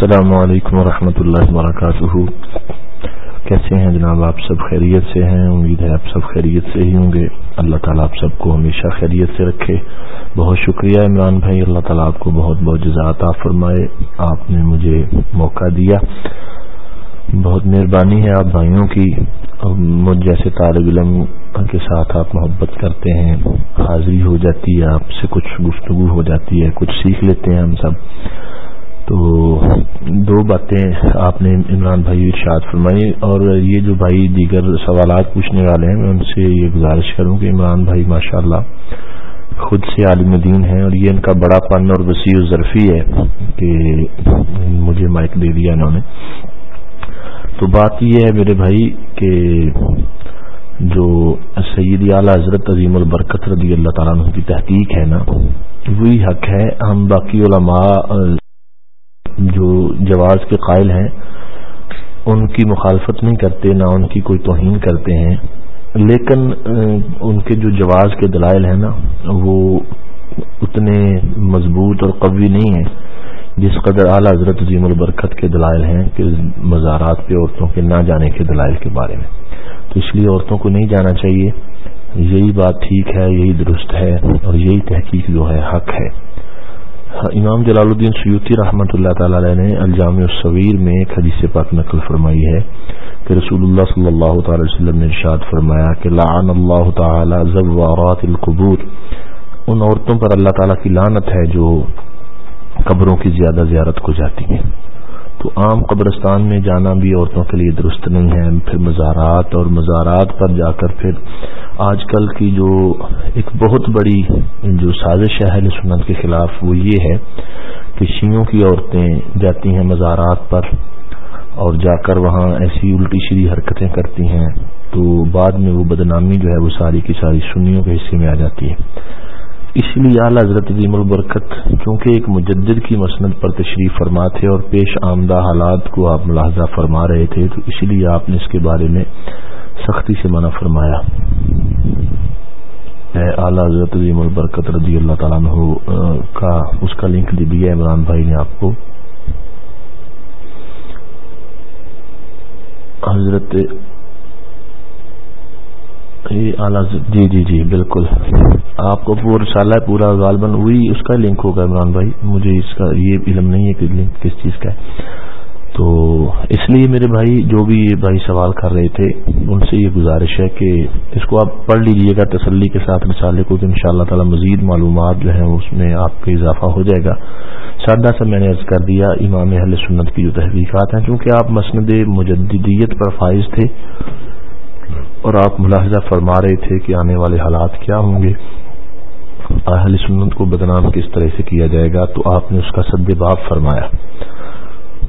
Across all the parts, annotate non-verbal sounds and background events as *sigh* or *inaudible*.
السلام علیکم ورحمۃ اللہ وبرکاتہ۔ کیسے ہیں جناب آپ سب خیریت سے ہیں؟ امید ہے آپ سب خیریت سے ہی ہوں گے۔ اللہ تعالیٰ آپ سب کو ہمیشہ خیریت سے رکھے۔ بہت شکریہ عمران بھائی، اللہ تعالیٰ آپ کو بہت بہت جزاط فرمائے۔ آپ نے مجھے موقع دیا۔ بہت مہربانی ہے آپ بھائیوں کی۔ مجھ جیسے طالب علم کے ساتھ آپ محبت کرتے ہیں، حاضری ہو جاتی ہے، آپ سے کچھ گفتگو ہو جاتی ہے، کچھ سیکھ لیتے ہیں ہم سب۔ تو دو باتیں آپ نے عمران بھائی ارشاد فرمائی اور یہ جو بھائی دیگر سوالات پوچھنے والے ہیں، میں ان سے یہ گزارش کروں کہ عمران بھائی ماشاء اللہ خود سے عالم دین ہیں اور یہ ان کا بڑا پن اور وسیع و ظرفی ہے کہ مجھے مائک دے دیا انہوں نے۔ تو بات یہ ہے میرے بھائی کہ جو سید اعلی حضرت عظیم البرکت رضی اللہ تعالیٰ کی تحقیق ہے نا، وہی حق ہے۔ ہم باقی علماء جو جواز کے قائل ہیں، ان کی مخالفت نہیں کرتے، نہ ان کی کوئی توہین کرتے ہیں۔ لیکن ان کے جو جواز کے دلائل ہیں نا، وہ اتنے مضبوط اور قوی نہیں ہیں۔ جس قدر اعلیٰ حضرت عظیم البرکت کے دلائل ہیں کہ مزارات پہ عورتوں کے نہ جانے کے دلائل کے بارے میں۔ تو اس لیے عورتوں کو نہیں جانا چاہیے۔ یہی بات ٹھیک ہے، یہی درست ہے اور یہی تحقیق جو ہے، حق ہے۔ امام جلال الدین سیوتی رحمۃ اللہ تعالی نے الجام الصویر میں ایک حدیث پاک نقل فرمائی ہے کہ رسول اللہ صلی اللہ تعالی وسلم نے ارشاد فرمایا کہ لعن اللہ تعالی زوارات القبور۔ ان عورتوں پر اللہ تعالی کی لانت ہے جو قبروں کی زیادہ زیارت کو جاتی ہیں۔ تو عام قبرستان میں جانا بھی عورتوں کے لیے درست نہیں ہے۔ پھر مزارات اور مزارات پر جا کر پھر آج کل کی جو ایک بہت بڑی جو سازش ہے سنت کے خلاف وہ یہ ہے کہ شیوں کی عورتیں جاتی ہیں مزارات پر اور جا کر وہاں ایسی الٹی شری حرکتیں کرتی ہیں تو بعد میں وہ بدنامی جو ہے وہ ساری کی ساری سنیوں کے حصے میں آ جاتی ہے۔ اس لیے اعلیٰ حضرت عظیم البرکت، چونکہ ایک مجدد کی مسند پر تشریف فرما تھے اور پیش آمدہ حالات کو آپ ملاحظہ فرما رہے تھے، تو اسی لیے آپ نے اس کے بارے میں سختی سے منع فرمایا۔ اعلیٰ حضرت عظیم البرکت رضی اللہ تعالیٰ عنہ کا اس کا لنک دے دیا عمران بھائی نے آپ کو۔ حضرت جی،, جی جی جی بالکل۔ آپ کو پورا سالہ پورا غالباً وہی اس کا لنک ہوگا، عمران بھائی۔ مجھے اس کا یہ علم نہیں ہے کہ لنک کس چیز کا ہے۔ تو اس لیے میرے بھائی، جو بھی یہ بھائی سوال کر رہے تھے، ان سے یہ گزارش ہے کہ اس کو آپ پڑھ لیجیے گا، تسلی کے ساتھ رسالے کو، کہ ان شاء اللہ تعالی مزید معلومات جو ہیں، اس میں آپ کا اضافہ ہو جائے گا۔ سادہ سا میں نے عرض کر دیا، امام اہل سنت کی جو تحقیقات ہیں، چونکہ آپ مسند مجدیت پر فائز تھے اور آپ ملاحظہ فرما رہے تھے کہ آنے والے حالات کیا ہوں گے۔ اہل سنت کو بدنام کس طرح سے کیا جائے گا تو آپ نے اس کا سد باب فرمایا۔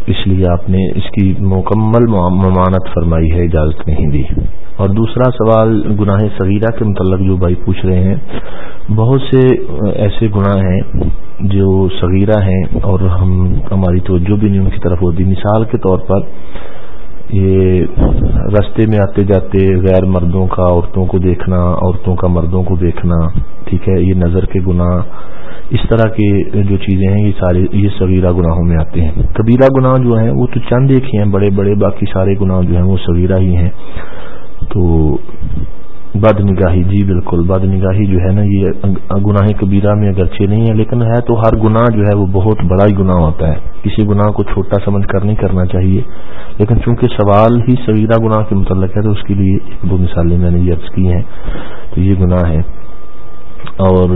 اس لیے آپ نے اس کی مکمل ممانت فرمائی ہے، اجازت نہیں دی۔ اور دوسرا سوال گناہ صغیرہ کے متعلق جو بھائی پوچھ رہے ہیں۔ بہت سے ایسے گناہ ہیں جو صغیرہ ہیں اور ہم ہماری توجہ بھی نہیں، ان کی طرف ہوتی۔ مثال کے طور پر یہ رستے میں آتے جاتے غیر مردوں کا عورتوں کو دیکھنا، عورتوں کا مردوں کو دیکھنا، ٹھیک ہے، یہ نظر کے گناہ، اس طرح کے جو چیزیں ہیں، یہ سارے، یہ سویرہ گناہوں میں آتے ہیں۔ کبیرہ گناہ جو ہیں، وہ تو چند ایک ہی ہیں، بڑے بڑے، باقی سارے گناہ جو ہیں، وہ سویرہ ہی ہیں۔ تو بد نگاہی جی بالکل بد نگاہی جو ہے نا یہ گناہ کبیرہ میں اگرچہ نہیں ہے لیکن ہے تو ہر گناہ جو ہے وہ بہت بڑا ہی گناہ ہوتا ہے۔ کسی گناہ کو چھوٹا سمجھ کر نہیں کرنا چاہیے۔ لیکن چونکہ سوال ہی سویرہ گناہ کے متعلق ہے تو اس کے لیے ایک دو مثالیں میں نے یہ عرض کی ہیں۔ تو یہ گناہ ہے اور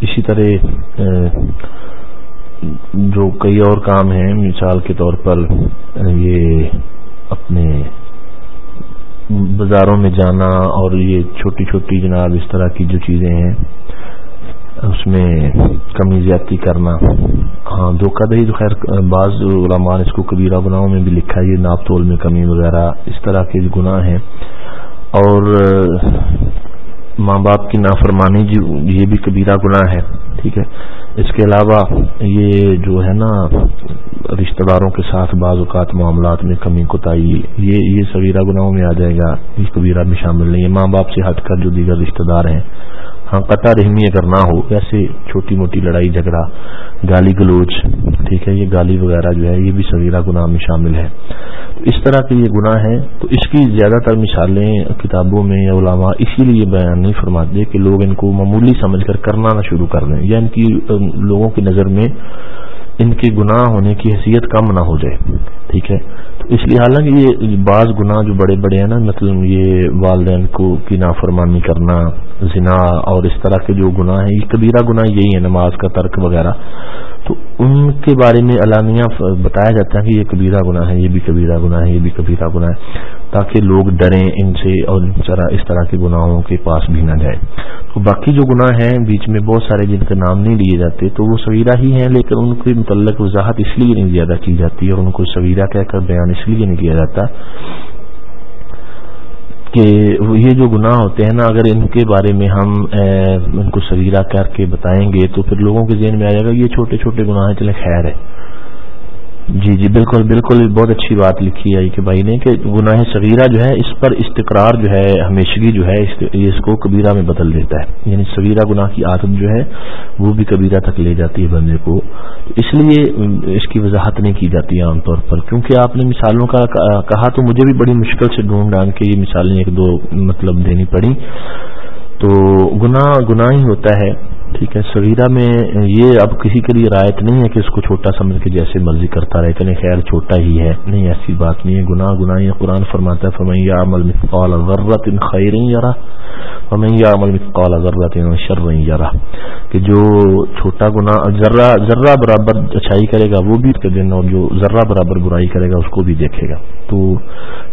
اسی طرح جو کئی اور کام ہیں، مثال کے طور پر یہ بازاروں میں جانا اور یہ چھوٹی چھوٹی جناب اس طرح کی جو چیزیں ہیں، اس میں کمی زیادتی کرنا۔ ہاں دھوکہ دہی تو خیر، بعض علماء اس کو کبیرہ گناہوں میں بھی لکھا ہے، یہ ناپ تول میں کمی وغیرہ، اس طرح کے گناہ ہیں۔ اور ماں باپ کی نافرمانی جو یہ بھی کبیرہ گناہ ہے، ٹھیک ہے؟ اس کے علاوہ یہ جو ہے نا رشتہ داروں کے ساتھ بعض اوقات معاملات میں کمی، کوتاہی، یہ یہ سویرہ گناہوں میں آ جائے گا، یہ کبیرہ میں شامل نہیں ہے۔ ماں باپ سے ہٹ کر جو دیگر رشتہ دار ہیں ہاں قطع رحمی اگر نہ ہو ویسے چھوٹی موٹی لڑائی، جھگڑا، گالی گلوچ، ٹھیک ہے، یہ گالی وغیرہ جو ہے، یہ بھی سویرہ گناہ میں شامل ہے۔ تو اس طرح کے یہ گناہ ہے تو اس کی زیادہ تر مثالیں کتابوں میں یا علماء اسی لیے بیان نہیں فرماتے کہ لوگ ان کو معمولی سمجھ کر کرنا نہ شروع کر دیں، یا ان کی لوگوں کی نظر میں ان کے گناہ ہونے کی حیثیت کم نہ ہو جائے۔ ٹھیک ہے؟ تو اس لیے حالانکہ یہ بعض گناہ جو بڑے بڑے ہیں نا مطلب یہ والدین کو کی نافرمانی کرنا، زنا اور اس طرح کے جو گناہ ہیں، یہ کبیرہ گناہ یہی ہے نماز کا ترک وغیرہ۔ تو ان کے بارے میں علانیہ بتایا جاتا ہے کہ یہ کبیرہ گناہ ہے یہ بھی کبیرہ گناہ ہے یہ بھی کبیرہ گناہ ہے تاکہ لوگ ڈریں ان سے اور اس طرح کے گناہوں کے پاس بھی نہ جائیں۔ تو باقی جو گناہ ہیں، بیچ میں بہت سارے جن کے نام نہیں لیے جاتے، تو وہ سویرہ ہی ہیں، لیکن ان کے متعلق وضاحت اس لیے نہیں زیادہ کی جاتی اور ان کو سویرہ کہہ کر بیان اس لیے نہیں کیا جاتا کہ یہ جو گناہ ہوتے ہیں نا، اگر ان کے بارے میں ہم ان کو سویرہ کر کے بتائیں گے تو پھر لوگوں کے ذہن میں آ جائے گا، یہ چھوٹے چھوٹے گناہ چلے خیر ہے۔ جی جی بالکل بالکل، بہت اچھی بات لکھی ہے کہ بھائی نے کہ گناہ صغیرہ جو ہے اس پر استقرار جو ہے، ہمیشگی جو ہے، اس کو کبیرہ میں بدل دیتا ہے۔ یعنی صغیرہ گناہ کی عادت جو ہے، وہ بھی کبیرہ تک لے جاتی ہے بندے کو۔ اس لیے اس کی وضاحت نہیں کی جاتی عام طور پر۔ کیونکہ آپ نے مثالوں کا کہا تو مجھے بھی بڑی مشکل سے ڈھونڈ ڈال کے یہ مثالیں ایک دو مطلب دینی پڑی تو گناہ گناہ ہی ہوتا ہے۔ ٹھیک ہے سویرا میں یہ اب کسی کے لیے رایت نہیں ہے کہ اس کو چھوٹا سمجھ کے جیسے مرضی کرتا رہے، چلے خیر چھوٹا ہی ہے۔ نہیں، ایسی بات نہیں ہے۔ گناہ گناہ یہ قرآن فرماتا ہے فرمیا عمل مثقال ضرورت ان خیر یارا فرمیا عمل مثقال ضرورت ان شر یارا کہ جو چھوٹا گناہ، ذرہ ذرہ برابر اچھائی کرے گا، وہ بھی کے دن، اور جو ذرہ برابر برائی کرے گا، اس کو بھی دیکھے گا۔ تو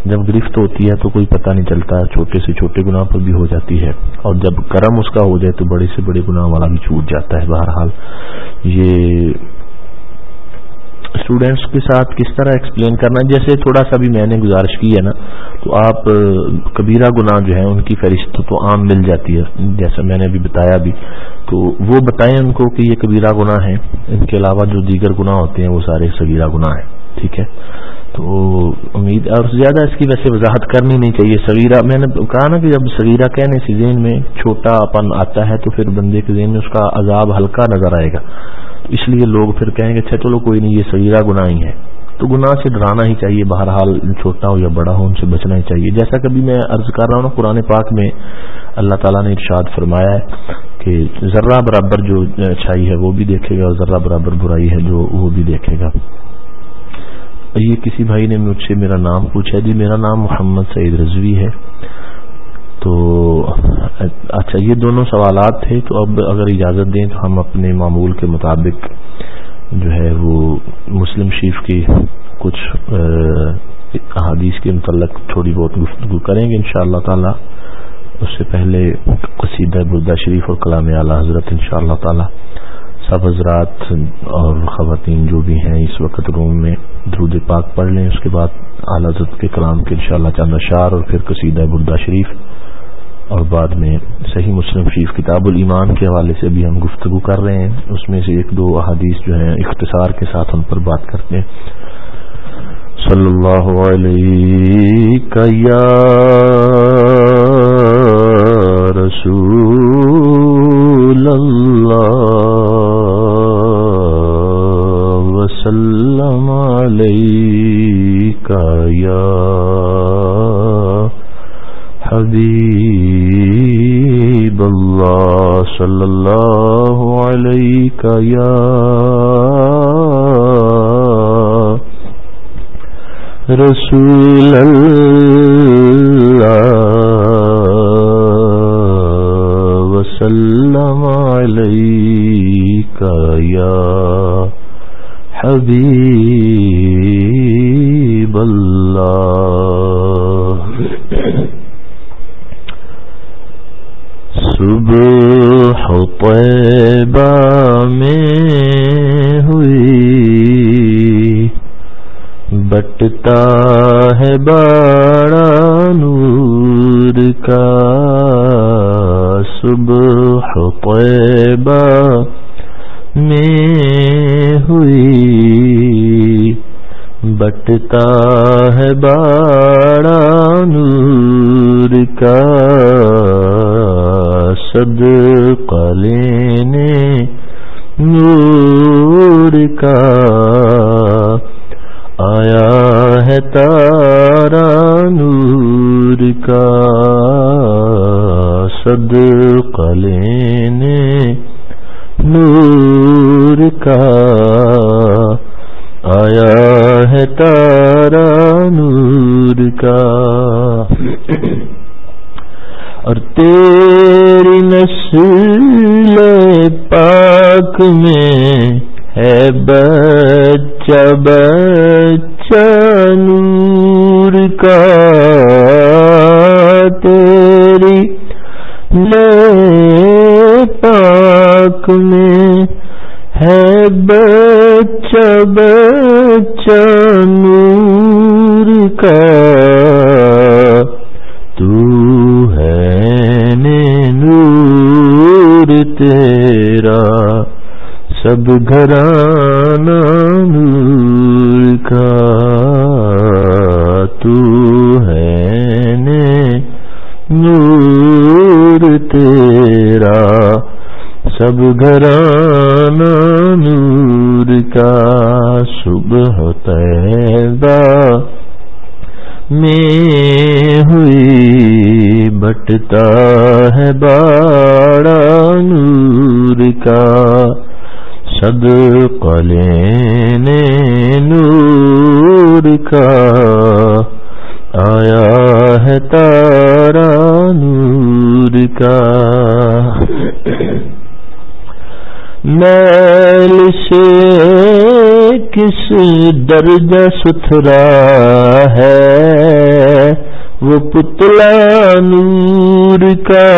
جب گرفت ہوتی ہے تو کوئی پتہ نہیں چلتا، چھوٹے سے چھوٹے گناہ پر بھی ہو جاتی ہے۔ اور جب کرم اس کا ہو جائے تو بڑے سے بڑے گناہ والا بھی چھوٹ جاتا ہے بہرحال۔ یہ اسٹوڈینٹس کے ساتھ کس طرح ایکسپلین کرنا، جیسے تھوڑا سا بھی میں نے گزارش کی ہے نا، تو آپ، کبیرہ گناہ جو ہے ان کی فہرست تو عام مل جاتی ہے، جیسا میں نے ابھی بتایا بھی۔ تو وہ بتائیں ان کو کہ یہ کبیرہ گناہ ہے ان کے علاوہ جو دیگر گناہ ہوتے ہیں وہ سارے سگیرہ گناہ ہیں، ٹھیک ہے؟ تو امید، اور زیادہ اس کی ویسے وضاحت کرنی نہیں چاہیے۔ سویرا میں نے کہا نا کہ جب سویرا کہنے سے ذہن میں چھوٹا پن آتا ہے تو پھر بندے کے ذہن میں اس کا عذاب ہلکا نظر آئے گا۔ اس لیے لوگ پھر کہیں گے اچھا چلو کوئی نہیں، یہ سویرا گناہ ہی ہے۔ تو گناہ سے ڈرانا ہی چاہیے، بہرحال چھوٹا ہو یا بڑا ہو، ان سے بچنا ہی چاہیے۔ جیسا کبھی میں عرض کر رہا ہوں نا، قرآن پاک میں اللہ تعالیٰ نے ارشاد فرمایا ہے کہ ذرہ برابر جو اچھائی ہے وہ بھی دیکھے گا اور ذرہ برابر برائی ہے جو وہ بھی دیکھے گا۔ یہ کسی بھائی نے مجھ سے میرا نام پوچھا؟ جی میرا نام محمد سعید رضوی ہے۔ تو اچھا یہ دونوں سوالات تھے، تو اب اگر اجازت دیں تو ہم اپنے معمول کے مطابق جو ہے وہ مسلم شریف کی کچھ احادیث کے متعلق تھوڑی بہت گفتگو کریں گے ان شاء اللہ تعالی۔ اس سے پہلے قصیدہ بردہ شریف اور کلام اعلیٰ حضرت ان شاء اللہ تعالی۔ سب حضرات اور خواتین جو بھی ہیں اس وقت روم میں درود پاک پڑھ لیں، اس کے بعد اعلیٰ کے کلام کے انشاءاللہ چاند اشار اور پھر قصیدہ بردہ شریف اور بعد میں صحیح مسلم شریف کتاب الایمان کے حوالے سے بھی ہم گفتگو کر رہے ہیں۔ اس میں سے ایک دو احادیث جو ہیں اختصار کے ساتھ ہم پر بات کرتے ہیں۔ صلی اللہ علیہ یا رسول اللہ وسلم عليك يا حبيب الله. صلى الله عليك يا رسول الله. وسلم عليك يا حبیب اللہ۔ صبح طیبہ میں ہوئی بٹتا ہے با بٹتا ہے باڑا نور کا۔ صد لینے نور کا۔ آیا ہے تارا نور کا۔ صد تیری نسل پاک میں ہے بچہ بچہ نور کا۔ تیری پاک میں ہے بچہ بچہ نور کا۔ سب کا تو ہے نور تیرا، سب گھرانا نور کا صبح طیبہ میں ہوئی بٹتا ہے باڑا سد لینے نور کا آیا ہے تارا نور کا۔ میل سے کس درجہ ستھرا ہے؟ وہ پتلا نور کا۔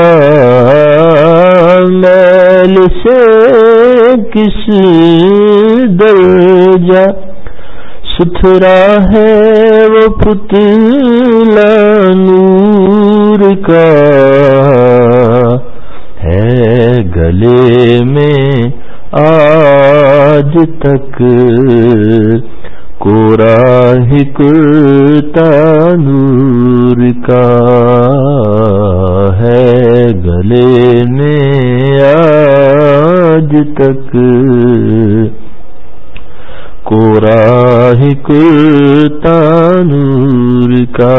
میل سے کس درجہ ستھرا ہے وہ پتلا نور کا ہے گلے میں آج تک کورا ہی کرتا نور کا ہے گلے میں آج تک کورا ہی کرتا نور کا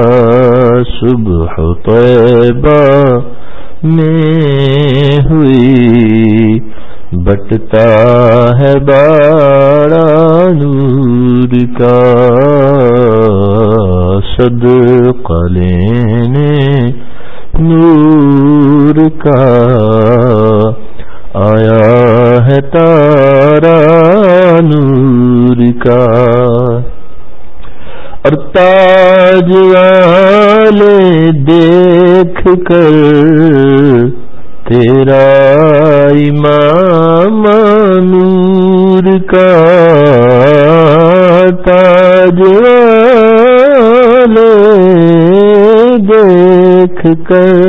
صبح طیبہ میں ہوئی، بٹتا ہے باڑا نور کا سد لینے، نور کا ہے تارا نور کا۔ اور تاج والے دیکھ کر تیرا امام نور کا۔ تاج والے دیکھ کر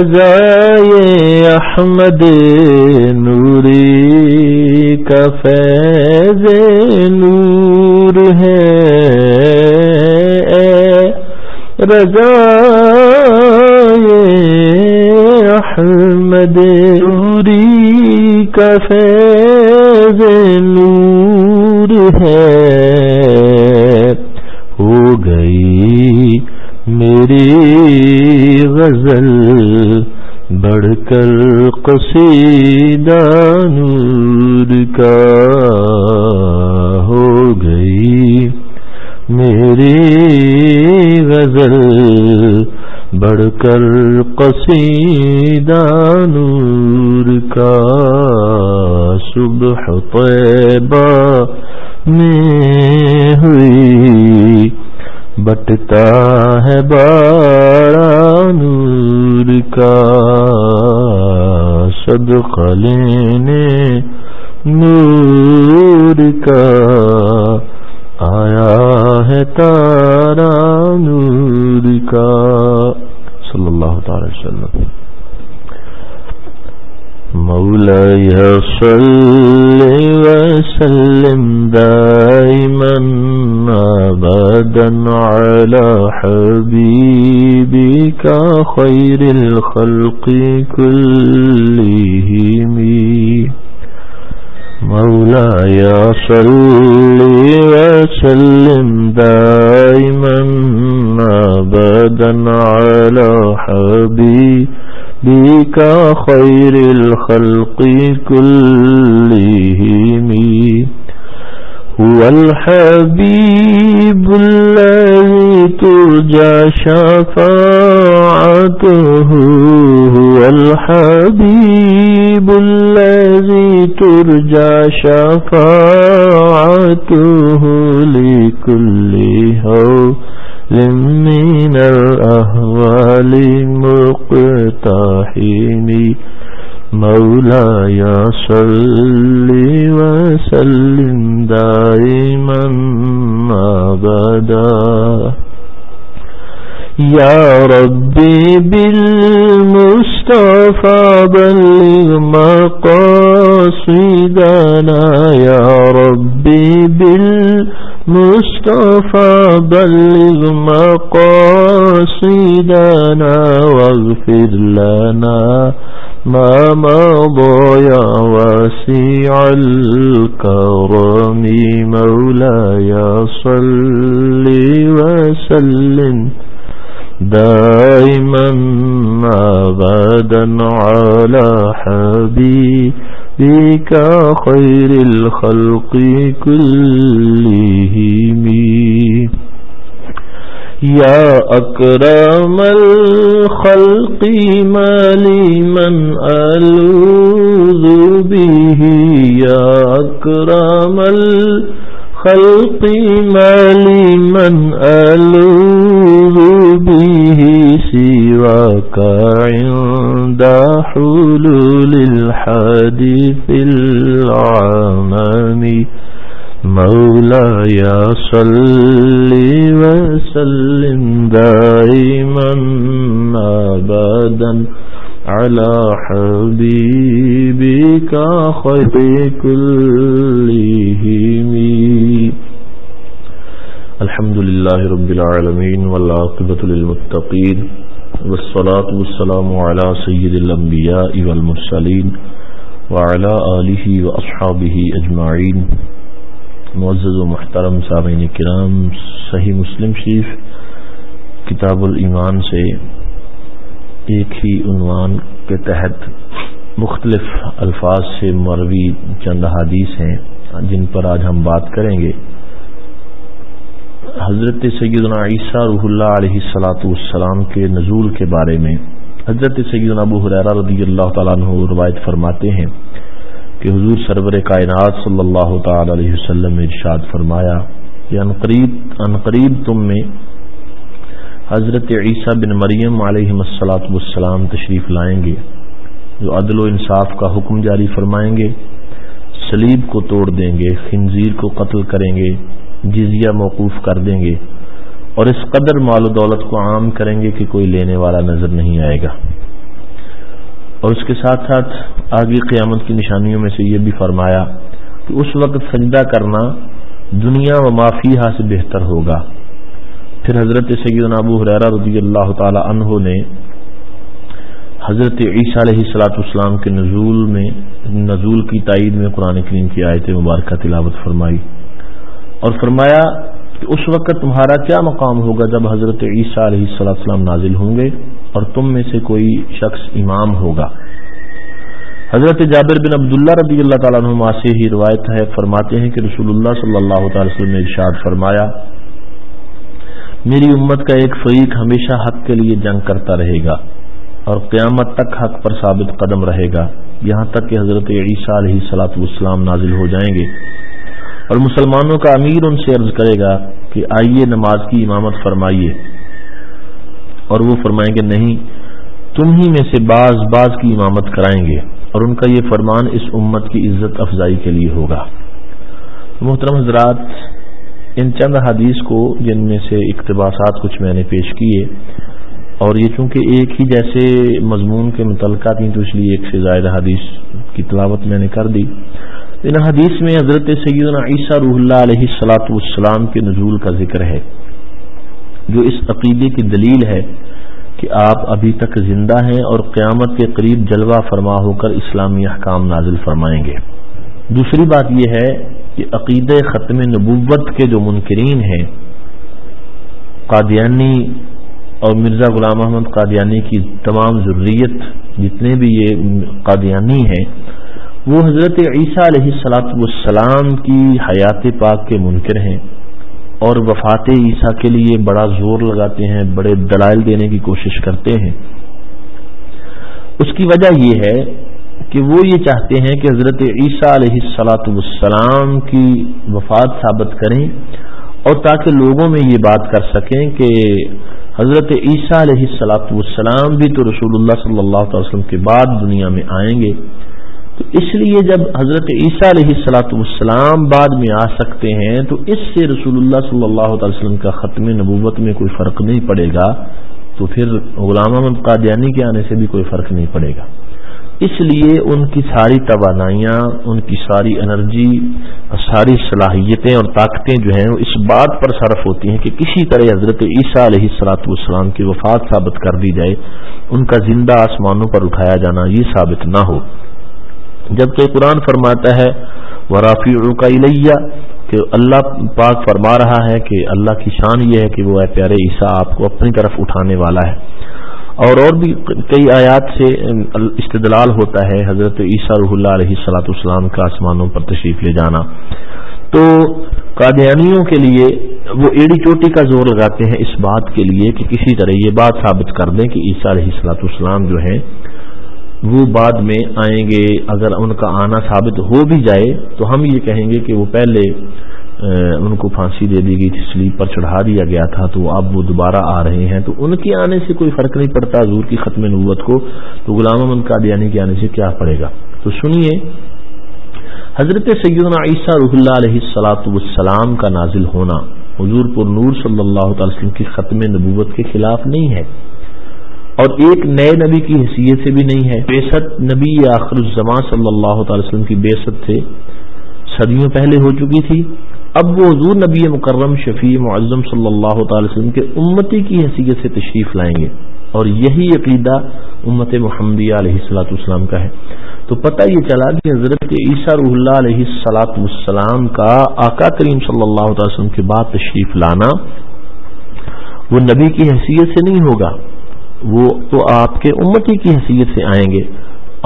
اے احمد نوری کا فیض نور ہے۔ رضا یہ احمد نوری کا فیض نور ہے۔ ہو گئی میری غزل کر قصیدہ نور کا ہو گئی میری غزل بڑھ کر قصیدہ نور کا صبح طیبہ میں ہوئی بٹتا ہے بارا نور کا صدقہ نور کا آیا ہے تارا نور کا۔ صلی اللہ تعالی وسلم۔ مولا صل وسلم دائما ابدا على حبيبك خير الخلق كلهم۔ مولاي صل وسلم دائما ابدا على حبيبك خير الخلق كلهم. هو الحبيب الذي ترجى شفاعته، هو الحبيب الذي ترجى شفاعته لكل هو من الأهوال مقتحم. مولاي صل وسلم دائما أبدا. يا ربي بالمصطفى بلغ مقاصدنا يا ربي بالمصطفى بلغ مقاصدنا واغفر لنا ما مضى يا واسع الكرم مولاي صل وسلم دائما ابدا على حبيب بك خير الخلق كلهم. يا أكرم الخلق ما لي من ألوذ به. يا أكرم الخلق ما لي من ألوذ عند حلول الحديث العمام مولاي صل وسلم دائما أبدا على حبيبك خير كلهم. الحمد لله رب العالمين والعاقبة للمتقين. والصلاة والسلام على سيد الأنبياء والمرسلين وعلى آله وأصحابه أجمعين. معزز و محترم سامعین کرام، صحیح مسلم شریف کتاب الایمان سے ایک ہی عنوان کے تحت مختلف الفاظ سے مروی چند حادیث ہیں جن پر آج ہم بات کریں گے۔ حضرت سیدنا عیسیٰ روح اللہ علیہ السلاۃ والسلام کے نزول کے بارے میں حضرت سیدنا ابو حریرہ رضی اللہ تعالیٰ عنہ روایت فرماتے ہیں کہ حضور سرور کائنات صلی اللہ تعالی علیہ وسلم نے ارشاد فرمایا کہ انقریب انقریب تم میں حضرت عیسیٰ بن مریم علیہ السلاۃ والسلام تشریف لائیں گے، جو عدل و انصاف کا حکم جاری فرمائیں گے سلیب کو توڑ دیں گے، خنزیر کو قتل کریں گے جزیہ موقوف کر دیں گے اور اس قدر مال و دولت کو عام کریں گے کہ کوئی لینے والا نظر نہیں آئے گا۔ اور اس کے ساتھ ساتھ آگے قیامت کی نشانیوں میں سے یہ بھی فرمایا کہ اس وقت سجدہ کرنا دنیا و مافیہ سے بہتر ہوگا۔ پھر حضرت سید ابو حریرہ رضی اللہ تعالی عنہ نے حضرت عیسیٰ علیہ السلاۃ والسلام کے نزول میں، نزول کی تائید میں قرآن کریم کی آیت مبارکہ تلاوت فرمائی۔ اور فرمایا کہ اس وقت تمہارا کیا مقام ہوگا جب حضرت عیسیٰ علیہ السلام نازل ہوں گے اور تم میں سے کوئی شخص امام ہوگا؟ حضرت جابر بن عبداللہ رضی اللہ تعالیٰ عنہ سے ہی روایت ہے، فرماتے ہیں کہ رسول اللہ صلی اللہ تعالی وسلم نے ارشاد فرمایا، میری امت کا ایک فریق ہمیشہ حق کے لیے جنگ کرتا رہے گا اور قیامت تک حق پر ثابت قدم رہے گا۔ یہاں تک کہ حضرت عیسیٰ علیہ سلاۃ والسلام نازل ہو جائیں گے۔ اور مسلمانوں کا امیر ان سے عرض کرے گا کہ آئیے نماز کی امامت فرمائیے۔ اور وہ فرمائیں گے، نہیں، تم ہی میں سے بعض بعض کی امامت کرائیں گے اور ان کا یہ فرمان اس امت کی عزت افزائی کے لیے ہوگا۔ محترم حضرات، ان چند حدیث کو جن میں سے اقتباسات کچھ میں نے پیش کیے، اور یہ چونکہ ایک ہی جیسے مضمون کے متعلقہ تھیں، تو اس لیے ایک سے زائد حدیث کی تلاوت میں نے کر دی۔ ان حدیث میں حضرت سیدنا عیسیٰ روح اللہ علیہ السلاۃ والسلام کے نزول کا ذکر ہے، جو اس عقیدے کی دلیل ہے کہ آپ ابھی تک زندہ ہیں اور قیامت کے قریب جلوہ فرما ہو کر اسلامی احکام نازل فرمائیں گے۔ دوسری بات یہ ہے کہ عقید ختم نبوت کے جو منکرین ہیں، قادیانی اور مرزا غلام احمد قادیانی کی تمام ضروریت، جتنے بھی یہ قادیانی ہیں وہ حضرت عیسیٰ علیہ السلاۃ والسلام کی حیات پاک کے منکر ہیں اور وفات عیسیٰ کے لیے بڑا زور لگاتے ہیں، بڑے دلائل دینے کی کوشش کرتے ہیں۔ اس کی وجہ یہ ہے کہ وہ یہ چاہتے ہیں کہ حضرت عیسیٰ علیہ السلاۃ والسلام کی وفات ثابت کریں اور تاکہ لوگوں میں یہ بات کر سکیں کہ حضرت عیسیٰ علیہ السلاۃ والسلام بھی تو رسول اللہ صلی اللہ علیہ وسلم کے بعد دنیا میں آئیں گے۔ تو اس لیے جب حضرت عیسیٰ علیہ السلاۃ والسلام بعد میں آ سکتے ہیں، تو اس سے رسول اللہ صلی اللہ تعالی وسلم کا ختم نبوت میں کوئی فرق نہیں پڑے گا، تو پھر غلام احمد قادیانی کے آنے سے بھی کوئی فرق نہیں پڑے گا۔ اس لیے ان کی ساری توانائیاں، ان کی ساری انرجی ساری صلاحیتیں اور طاقتیں جو ہیں، وہ اس بات پر صرف ہوتی ہیں کہ کسی طرح حضرت عیسیٰ علیہ السلاۃ والسلام کی وفات ثابت کر دی جائے، ان کا زندہ آسمانوں پر اٹھایا جانا یہ ثابت نہ ہو۔ جبکہ قرآن فرماتا ہے وہ رافی کا الیہ کہ اللہ پاک فرما رہا ہے کہ اللہ کی شان یہ ہے کہ وہ اے پیارے عیسیٰ آپ کو اپنی طرف اٹھانے والا ہے۔ اور اور بھی کئی آیات سے استدلال ہوتا ہے، حضرت عیسیٰ رح اللہ علیہ السلاۃ السلام کا آسمانوں پر تشریف لے جانا۔ تو قادیانیوں کے لیے وہ ایڑی چوٹی کا زور لگاتے ہیں اس بات کے لیے کہ کسی طرح یہ بات ثابت کر دیں کہ عیسیٰ علیہ السلاۃ السلام جو ہیں وہ بعد میں آئیں گے، اگر ان کا آنا ثابت ہو بھی جائے تو ہم یہ کہیں گے کہ وہ پہلے ان کو پھانسی دے دی گئی تھی سلیپ پر چڑھا دیا گیا تھا، تو اب وہ دوبارہ آ رہے ہیں۔ تو ان کے آنے سے کوئی فرق نہیں پڑتا حضور کی ختم نبوت کو۔ تو غلام امن قادیانی کے آنے سے کیا پڑے گا؟ تو سنیے، حضرت سیدنا عیسیٰ رح اللہ علیہ السلاۃ والسلام کا نازل ہونا حضور پر نور صلی اللہ تعالی وسلم کی ختم نبوت کے خلاف نہیں ہے۔ اور ایک نئے نبی کی حیثیت سے بھی نہیں ہے۔ بیست نبی آخر الزمان صلی اللہ تعالی وسلم کی بیست سے صدیوں پہلے ہو چکی تھی۔ اب وہ حضور نبی مکرم، شفیع، معظم صلی اللہ تعالی وسلم کے امتی کی حیثیت سے تشریف لائیں گے۔ اور یہی عقیدہ امت محمدیہ علیہ السلاۃ والسلام کا ہے۔ تو پتہ یہ چلا کہ حضرت عیسیٰ رح اللہ علیہ السلاۃ والسلام کا آقا کریم صلی اللہ تعالی وسلم کے بعد تشریف لانا وہ نبی کی حیثیت سے نہیں ہوگا۔ وہ تو آپ کے امتی کی حیثیت سے آئیں گے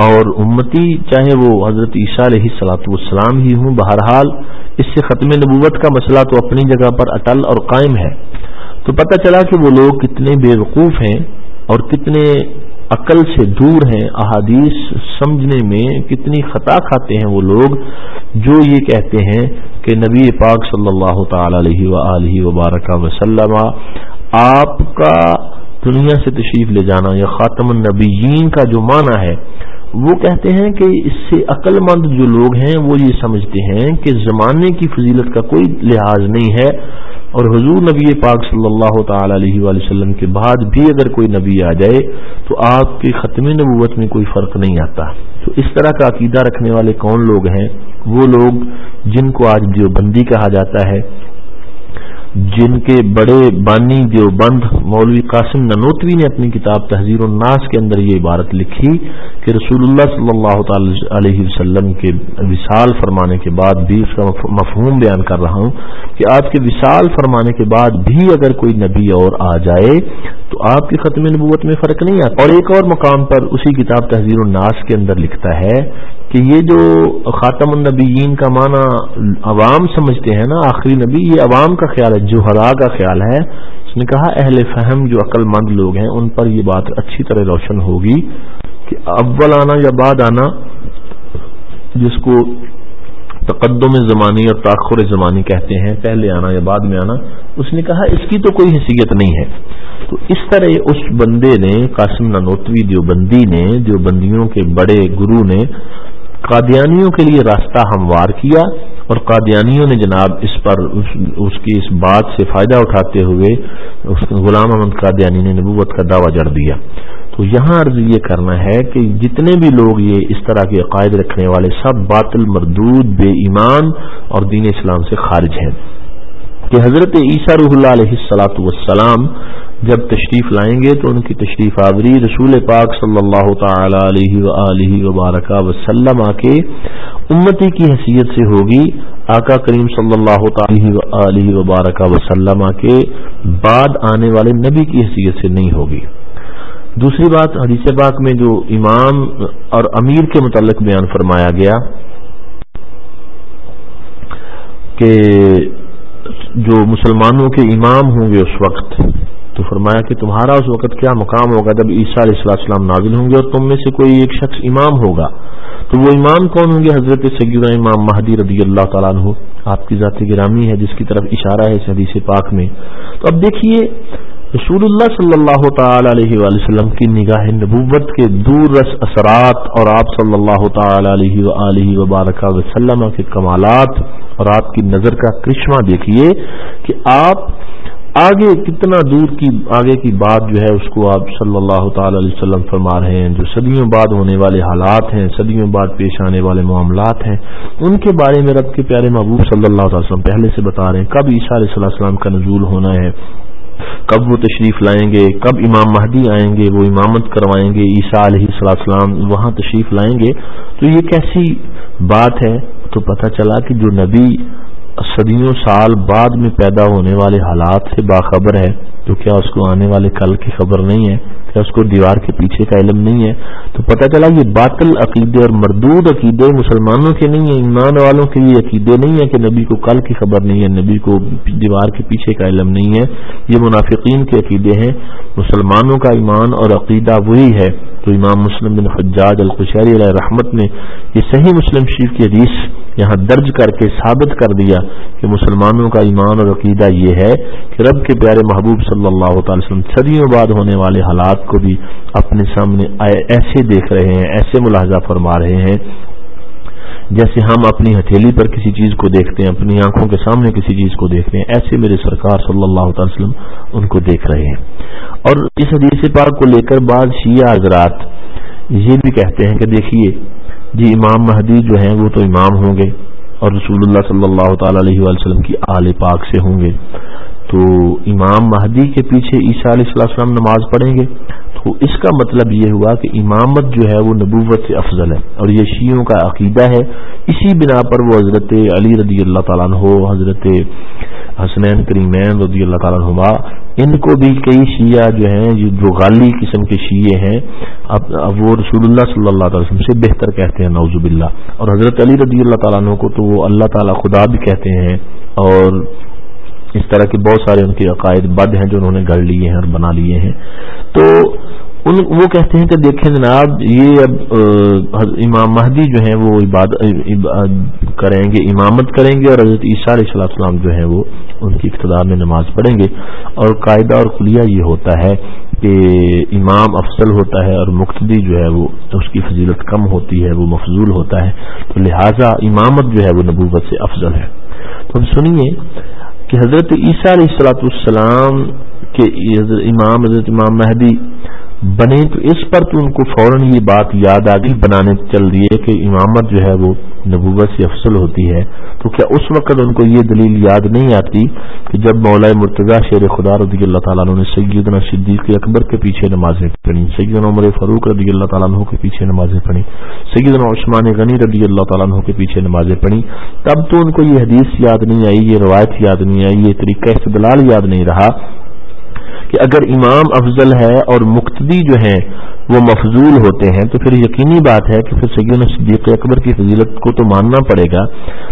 اور امتی چاہے وہ حضرت عیسیٰ علیہ السلاۃ والسلام ہی ہوں، بہرحال اس سے ختم نبوت کا مسئلہ تو اپنی جگہ پر اٹل اور قائم ہے۔ تو پتہ چلا کہ وہ لوگ کتنے بے وقوف ہیں اور کتنے عقل سے دور ہیں۔ احادیث سمجھنے میں کتنی خطا کھاتے ہیں وہ لوگ جو یہ کہتے ہیں کہ نبی پاک صلی اللہ تعالی علیہ وبارک وسلم، آپ کا دنیا سے تشریف لے جانا یا خاتم النبیین کا جو معنی ہے، وہ کہتے ہیں کہ اس سے عقل مند جو لوگ ہیں، وہ یہ سمجھتے ہیں کہ زمانے کی فضیلت کا کوئی لحاظ نہیں ہے۔ اور حضور نبی پاک صلی اللہ تعالی علیہ وآلہ وسلم کے بعد بھی اگر کوئی نبی آ جائے، تو آپ کی ختم نبوت میں کوئی فرق نہیں آتا۔ تو اس طرح کا عقیدہ رکھنے والے کون لوگ ہیں؟ وہ لوگ جن کو آج دیوبندی کہا جاتا ہے۔ جن کے بڑے بانی دیوبند مولوی قاسم ننوتوی نے اپنی کتاب تحزیر الناس کے اندر یہ عبارت لکھی کہ رسول اللہ صلی اللہ تعالی علیہ وسلم کے وصال فرمانے کے بعد بھی اس کا مفہوم بیان کر رہا ہوں کہ آپ کے وصال فرمانے کے بعد بھی اگر کوئی نبی اور آ جائے تو آپ کی ختم نبوت میں فرق نہیں آتا۔ اور ایک اور مقام پر اسی کتاب تحزیر الناس کے اندر لکھتا ہے کہ یہ جو خاتم النبیین کا معنی عوام سمجھتے ہیں نا، آخری نبی، یہ عوام کا خیال ہے جو ہرا کا خیال ہے۔ اس نے کہا، اہل فہم جو عقل مند لوگ ہیں، ان پر یہ بات اچھی طرح روشن ہوگی کہ اول آنا یا بعد آنا، جس کو تقدم زمانی اور تاخر زمانی کہتے ہیں، پہلے آنا یا بعد میں آنا، اس نے کہا، اس کی تو کوئی حیثیت نہیں ہے۔ تو اس طرح اس بندے نے، قاسم نانوتوی دیوبندی نے، دیوبندیوں کے بڑے گرو نے قادیانیوں کے لیے راستہ ہموار کیا اور قادیانیوں نے جناب اس پر اس اس کی اس بات سے فائدہ اٹھاتے ہوئے اس غلام احمد قادیانی نے نبوت کا دعویٰ جڑ دیا۔ تو یہاں عرض یہ کرنا ہے کہ جتنے بھی لوگ یہ اس طرح کے عقائد رکھنے والے سب باطل، مردود، بے ایمان اور دین اسلام سے خارج ہیں۔ کہ حضرت عیسیٰ رح اللہ علیہ السلاۃ والسلام جب تشریف لائیں گے تو ان کی تشریف آوری رسول پاک صلی اللہ تعالی علیہ وبارکہ وسلم آ کے امتی کی حیثیت سے ہوگی۔ آقا کریم صلی اللہ تعالی علیہ وبارکہ وسلم کے بعد آنے والے نبی کی حیثیت سے نہیں ہوگی۔ دوسری بات، حدیث پاک میں جو امام اور امیر کے متعلق بیان فرمایا گیا کہ جو مسلمانوں کے امام ہوں گے اس وقت تو فرمایا کہ تمہارا اس وقت کیا مقام ہوگا جب عیسیٰ علیہ السلام نازل ہوں گے اور تم میں سے کوئی ایک شخص امام ہوگا؟ تو وہ امام کون ہوں گے؟ حضرت سیدنا امام مہدی رضی اللہ تعالیٰ عنہ، آپ کی ذاتی گرامی ہے جس کی طرف اشارہ ہے اس حدیث پاک میں۔ تو اب دیکھیے رسول اللہ صلی اللہ تعالی علیہ وآلہ وسلم کی نگاہ نبوت کے دور رس اثرات اور آپ صلی اللہ تعالی علیہ وآلہ وبارک وسلم کے کمالات اور آپ کی نظر کا کرشمہ دیکھیے کہ آپ آگے کتنا دور کی، آگے کی بات جو ہے، اس کو آپ صلی اللہ تعالی علیہ وسلم فرما رہے ہیں، جو صدیوں بعد ہونے والے حالات ہیں، صدیوں بعد پیش آنے والے معاملات ہیں، ان کے بارے میں رب کے پیارے محبوب صلی اللہ تعالی وسلم پہلے سے بتا رہے ہیں۔ کب عیسیٰ علیہ السلام کا نزول ہونا ہے، کب وہ تشریف لائیں گے، کب امام مہدی آئیں گے، وہ امامت کروائیں گے، عیسیٰ علیہ السلام وہاں تشریف لائیں گے۔ تو یہ کیسی بات ہے؟ تو پتہ چلا کہ جو نبی صدیوں سال بعد میں پیدا ہونے والے حالات سے باخبر ہے، تو کیا اس کو آنے والے کل کی خبر نہیں ہے؟ کیا اس کو دیوار کے پیچھے کا علم نہیں ہے۔ تو پتہ چلا یہ باطل عقیدے اور مردود عقیدے مسلمانوں کے نہیں ہیں، ایمان والوں کے یہ عقیدے نہیں ہیں کہ نبی کو کل کی خبر نہیں ہے، نبی کو دیوار کے پیچھے کا علم نہیں ہے۔ یہ منافقین کے عقیدے ہیں، مسلمانوں کا ایمان اور عقیدہ وہی ہے۔ تو امام مسلم بن حجاج القشری علیہ رحمت نے یہ صحیح مسلم شریف کی حدیث یہاں درج کر کے ثابت کر دیا کہ مسلمانوں کا ایمان اور عقیدہ یہ ہے کہ رب کے پیارے محبوب صلی اللہ تعالی وسلم صدیوں بعد ہونے والے حالات کو بھی اپنے سامنے ایسے دیکھ رہے ہیں، ایسے ملاحظہ فرما رہے ہیں، جیسے ہم اپنی ہتھیلی پر کسی چیز کو دیکھتے ہیں، اپنی آنکھوں کے سامنے کسی چیز کو دیکھتے ہیں، ایسے میرے سرکار صلی اللہ تعالی وسلم ان کو دیکھ رہے ہیں۔ اور اس حدیث پاک کو لے کر بعض شیعہ حضرات یہ بھی کہتے ہیں کہ دیکھیے جی امام مہدی جو ہیں وہ تو امام ہوں گے اور رسول اللہ صلی اللہ تعالی علیہ وسلم کی آل پاک سے ہوں گے۔ تو امام مہدی کے پیچھے عیسیٰ علیہ السلام نماز پڑھیں گے، تو اس کا مطلب یہ ہوا کہ امامت جو ہے وہ نبوت سے افضل ہے اور یہ شیعوں کا عقیدہ ہے۔ اسی بنا پر وہ حضرت علی رضی اللہ تعالیٰ ہو حضرت حسنین کریمین رضی اللہ تعالیٰ عنہ ان کو بھی کئی شیعہ جو ہیں جو غالی قسم کے شیعے ہیں، اب وہ رسول اللہ صلی اللہ تعالی وسلم سے بہتر کہتے ہیں نوزب اللہ اور حضرت علی رضی اللہ تعالیٰ عنہ کو تو وہ اللہ تعالیٰ خدا بھی کہتے ہیں اور اس طرح کے بہت سارے ان کے عقائد بد ہیں جو انہوں نے گڑ لیے ہیں اور بنا لیے ہیں۔ تو ان وہ کہتے ہیں کہ دیکھیں جناب، یہ اب امام مہدی جو ہیں وہ عبادت کریں گے، امامت کریں گے اور حضرت عیسیٰ علیہ السلام جو ہیں وہ ان کی اقتدار میں نماز پڑھیں گے۔ اور قاعدہ اور خلیہ یہ ہوتا ہے کہ امام افضل ہوتا ہے اور مقتدی جو ہے وہ، اس کی فضیلت کم ہوتی ہے، وہ مفضول ہوتا ہے۔ تو لہٰذا امامت جو ہے وہ نبوت سے افضل ہے۔ تو اب سنیے کہ حضرت عیسیٰ علیہ السلاۃ السلام کے امام حضرت امام مہدی بنے تو اس پر تو ان کو فوراً یہ بات یاد آ گئی، بنانے چل رہی ہے کہ امامت جو ہے وہ نبوت سے افضل ہوتی ہے۔ تو کیا اس وقت ان کو یہ دلیل یاد نہیں آتی کہ جب مولا مرتضی شیر خدا رضی اللہ تعالیٰ عنہ نے سیدنا صدیق اکبر کے پیچھے نمازیں پڑھی سیدنا عمر فاروق رضی اللہ تعالیٰ عنہ کے پیچھے نمازیں پڑھی سیدنا عثمان غنی رضی اللہ تعالیٰ عنہ کے پیچھے نمازیں پڑھی تب تو ان کو یہ حدیث یاد نہیں آئی، یہ روایت یاد نہیں آئی، یہ طریقہ استدلال یاد نہیں رہا۔ کہ اگر امام افضل ہے اور مقتدی جو ہیں وہ مفضول ہوتے ہیں، تو پھر یقینی بات ہے کہ پھر سیدنا صدیق اکبر کی فضیلت کو تو ماننا پڑے گا۔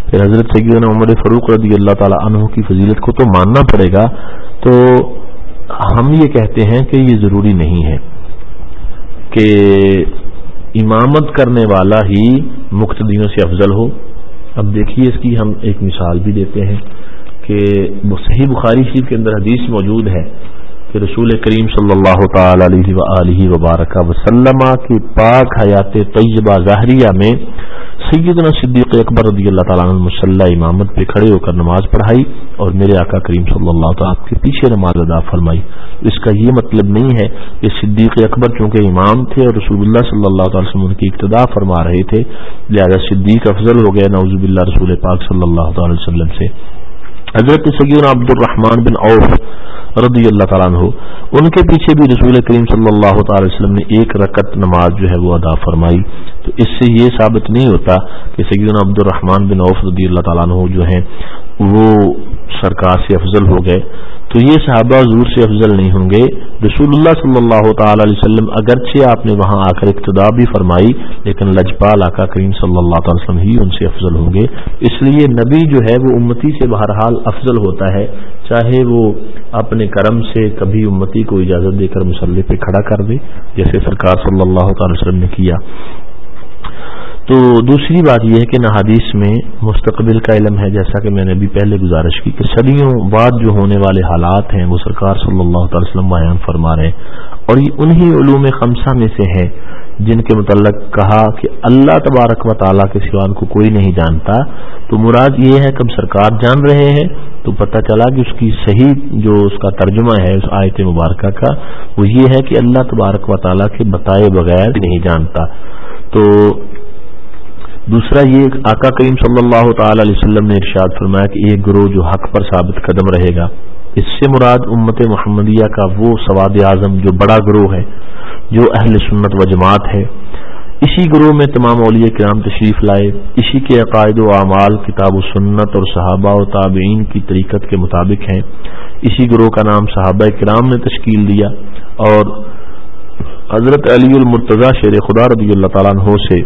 پھر حضرت سیدنا عمر فاروق رضی اللہ تعالی عنہ کی فضیلت کو تو ماننا پڑے گا۔ تو ہم یہ کہتے ہیں کہ یہ ضروری نہیں ہے کہ امامت کرنے والا ہی مقتدیوں سے افضل ہو۔ اب دیکھیے اس کی ہم ایک مثال بھی دیتے ہیں کہ وہ صحیح بخاری شریف کے اندر حدیث موجود ہے۔ کہ رسول کریم صلی اللہ تعالی علیہ وبارک وسلم کی پاک حیات طیبہ ظاہریہ میں سیدنا صدیق اکبر رضی اللہ تعالیٰ مسلح امامت پہ کھڑے ہو کر نماز پڑھائی اور میرے آقا کریم صلی اللہ تعالیٰ کے پیچھے نماز ادا فرمائی۔ اس کا یہ مطلب نہیں ہے کہ صدیق اکبر چونکہ امام تھے اور رسول اللہ صلی اللہ تعالی وسلم کی ابتدا فرما رہے تھے، لہذا صدیق افضل ہو گئے نوزب اللہ رسول پاک صلی اللہ تعالی وسلم سے۔ حضرت سیدنا عبد الرحمن بن عوف رضی اللہ تعالیٰ عنہ، ان کے پیچھے بھی رسول کریم صلی اللہ تعالی وسلم نے ایک رکت نماز جو ہے وہ ادا فرمائی۔ تو اس سے یہ ثابت نہیں ہوتا کہ سیدنا عبد الرحمن بن عوف رضی اللہ تعالیٰ عنہ جو ہیں، وہ سرکار سے افضل ہو گئے، تو یہ صحابہ حضور سے افضل نہیں ہوں گے۔ رسول اللہ صلی اللہ تعالی علیہ وسلم اگرچہ آپ نے وہاں آ کر ابتدا بھی فرمائی، لیکن لجپال آقا کریم صلی اللہ تعالی وسلم ہی ان سے افضل ہوں گے۔ اس لیے نبی جو ہے وہ امتی سے بہرحال افضل ہوتا ہے، چاہے وہ اپنے کرم سے کبھی امتی کو اجازت دے کر مسلح پہ کھڑا کر دے، جیسے سرکار صلی اللہ تعالی وسلم نے کیا۔ تو دوسری بات یہ ہے کہ نہ میں مستقبل کا علم ہے، جیسا کہ میں نے ابھی پہلے گزارش کی کہ صدیوں بعد جو ہونے والے حالات ہیں، وہ سرکار صلی اللہ تعالی وسلم بیان فرما رہے ہیں۔ اور یہ انہی علوم خمسہ میں سے ہے جن کے متعلق کہا کہ اللہ تبارک و تعالیٰ کے سوان کو کوئی نہیں جانتا۔ تو مراد یہ ہے کہ سرکار جان رہے ہیں، تو پتہ چلا کہ اس کی صحیح جو اس کا ترجمہ ہے، اس آیت مبارکہ کا، وہ یہ ہے کہ اللہ تبارک و تعالیٰ کے بتائے بغیر نہیں جانتا۔ تو دوسرا یہ آقا کریم صلی اللہ تعالی علیہ وسلم نے ارشاد فرمایا کہ ایک گروہ جو حق پر ثابت قدم رہے گا، اس سے مراد امت محمدیہ کا وہ سواد اعظم جو بڑا گروہ ہے، جو اہل سنت و جماعت ہے۔ اسی گروہ میں تمام اولیاء کرام تشریف لائے، اسی کے عقائد و اعمال، کتاب و سنت اور صحابہ و تابعین کی طریقت کے مطابق ہیں۔ اسی گروہ کا نام صحابہ کرام نے تشکیل دیا اور حضرت علی المرتضی شیر خدا رضی اللہ تعالیٰ عنہ سے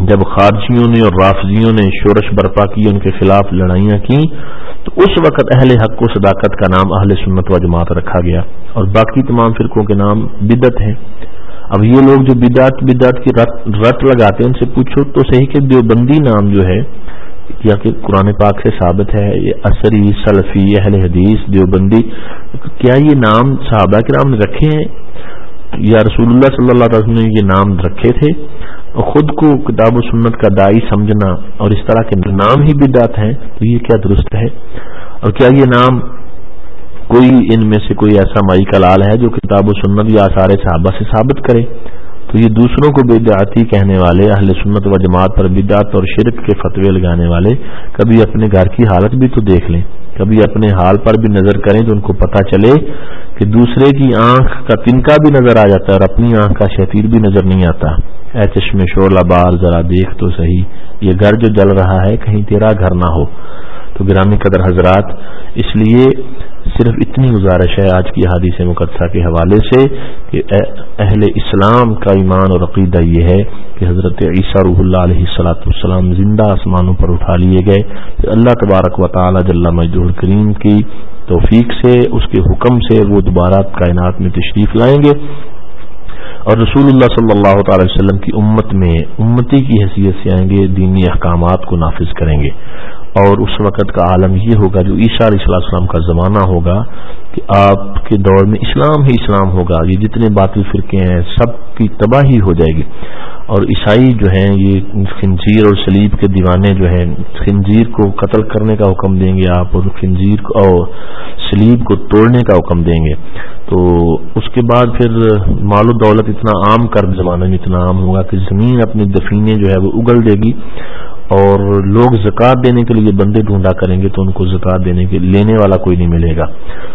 جب خارجیوں نے اور رافضیوں نے شورش برپا کی، ان کے خلاف لڑائیاں کی تو اس وقت اہل حق و صداقت کا نام اہل سنت و جماعت رکھا گیا۔ اور باقی تمام فرقوں کے نام بدت ہیں۔ اب یہ لوگ جو بدعت بدعت کی رت لگاتے ہیں، ان سے پوچھو تو صحیح کہ دیوبندی نام جو ہے، یا کہ قرآن پاک سے ثابت ہے، یہ عصری سلفی، اہل حدیث، دیوبندی، کیا یہ نام صحابہ کے نام نے رکھے ہیں؟ یا رسول اللہ صلی اللہ علیہ وسلم نے یہ نام رکھے تھے؟ خود کو کتاب و سنت کا دائی سمجھنا اور اس طرح کے نام ہی بدعت ہیں، تو یہ کیا درست ہے؟ اور کیا یہ نام کوئی ان میں سے کوئی ایسا مائی کا لال ہے جو کتاب و سنت یا آثار صحابہ سے ثابت کرے؟ تو یہ دوسروں کو بدعتی کہنے والے، اہل سنت و جماعت پر بدعت اور شرک کے فتوے لگانے والے، کبھی اپنے گھر کی حالت بھی تو دیکھ لیں۔ کبھی اپنے حال پر بھی نظر کریں تو ان کو پتہ چلے کہ دوسرے کی آنکھ کا تنکا بھی نظر آ جاتا ہے اور اپنی آنکھ کا شتیر بھی نظر نہیں آتا۔ اے چشم شور بار، ذرا دیکھ تو صحیح۔ یہ گھر جو جل رہا ہے، کہیں تیرا گھر نہ ہو۔ تو گرامی قدر حضرات، اس لیے صرف اتنی گزارش ہے آج کی حادث مقدسہ کے حوالے سے کہ اہل اسلام کا ایمان اور عقیدہ یہ ہے کہ حضرت عیسیٰ روح اللہ علیہ السلاۃ والسلام زندہ آسمانوں پر اٹھا لیے گئے۔ کہ اللہ تبارک و تعالی جل مجدور کریم کی توفیق سے، اس کے حکم سے وہ دوبارہ کائنات میں تشریف لائیں گے۔ اور رسول اللہ صلی اللہ تعالی وسلم کی امت میں امتی کی حیثیت سے آئیں گے، دینی احکامات کو نافذ کریں گے۔ اور اس وقت کا عالم یہ ہوگا جو عیسیٰ علیہ السلام کا زمانہ ہوگا کہ آپ کے دور میں اسلام ہی اسلام ہوگا۔ یہ جتنے باطل فرقے ہیں، سب کی تباہی ہو جائے گی۔ اور عیسائی جو ہیں، یہ خنزیر اور سلیب کے دیوانے جو ہیں، خنزیر کو قتل کرنے کا حکم دیں گے آپ اور خنزیر کو اور سلیب کو توڑنے کا حکم دیں گے۔ تو اس کے بعد پھر مال و دولت اتنا عام کر زمانے میں اتنا عام ہوگا کہ زمین اپنی دفینے جو ہے وہ اگل دے گی۔ اور لوگ زکوٰۃ دینے کے لیے بندے ڈھونڈا کریں گے تو ان کو زکوٰۃ دینے کے لینے والا کوئی نہیں ملے گا۔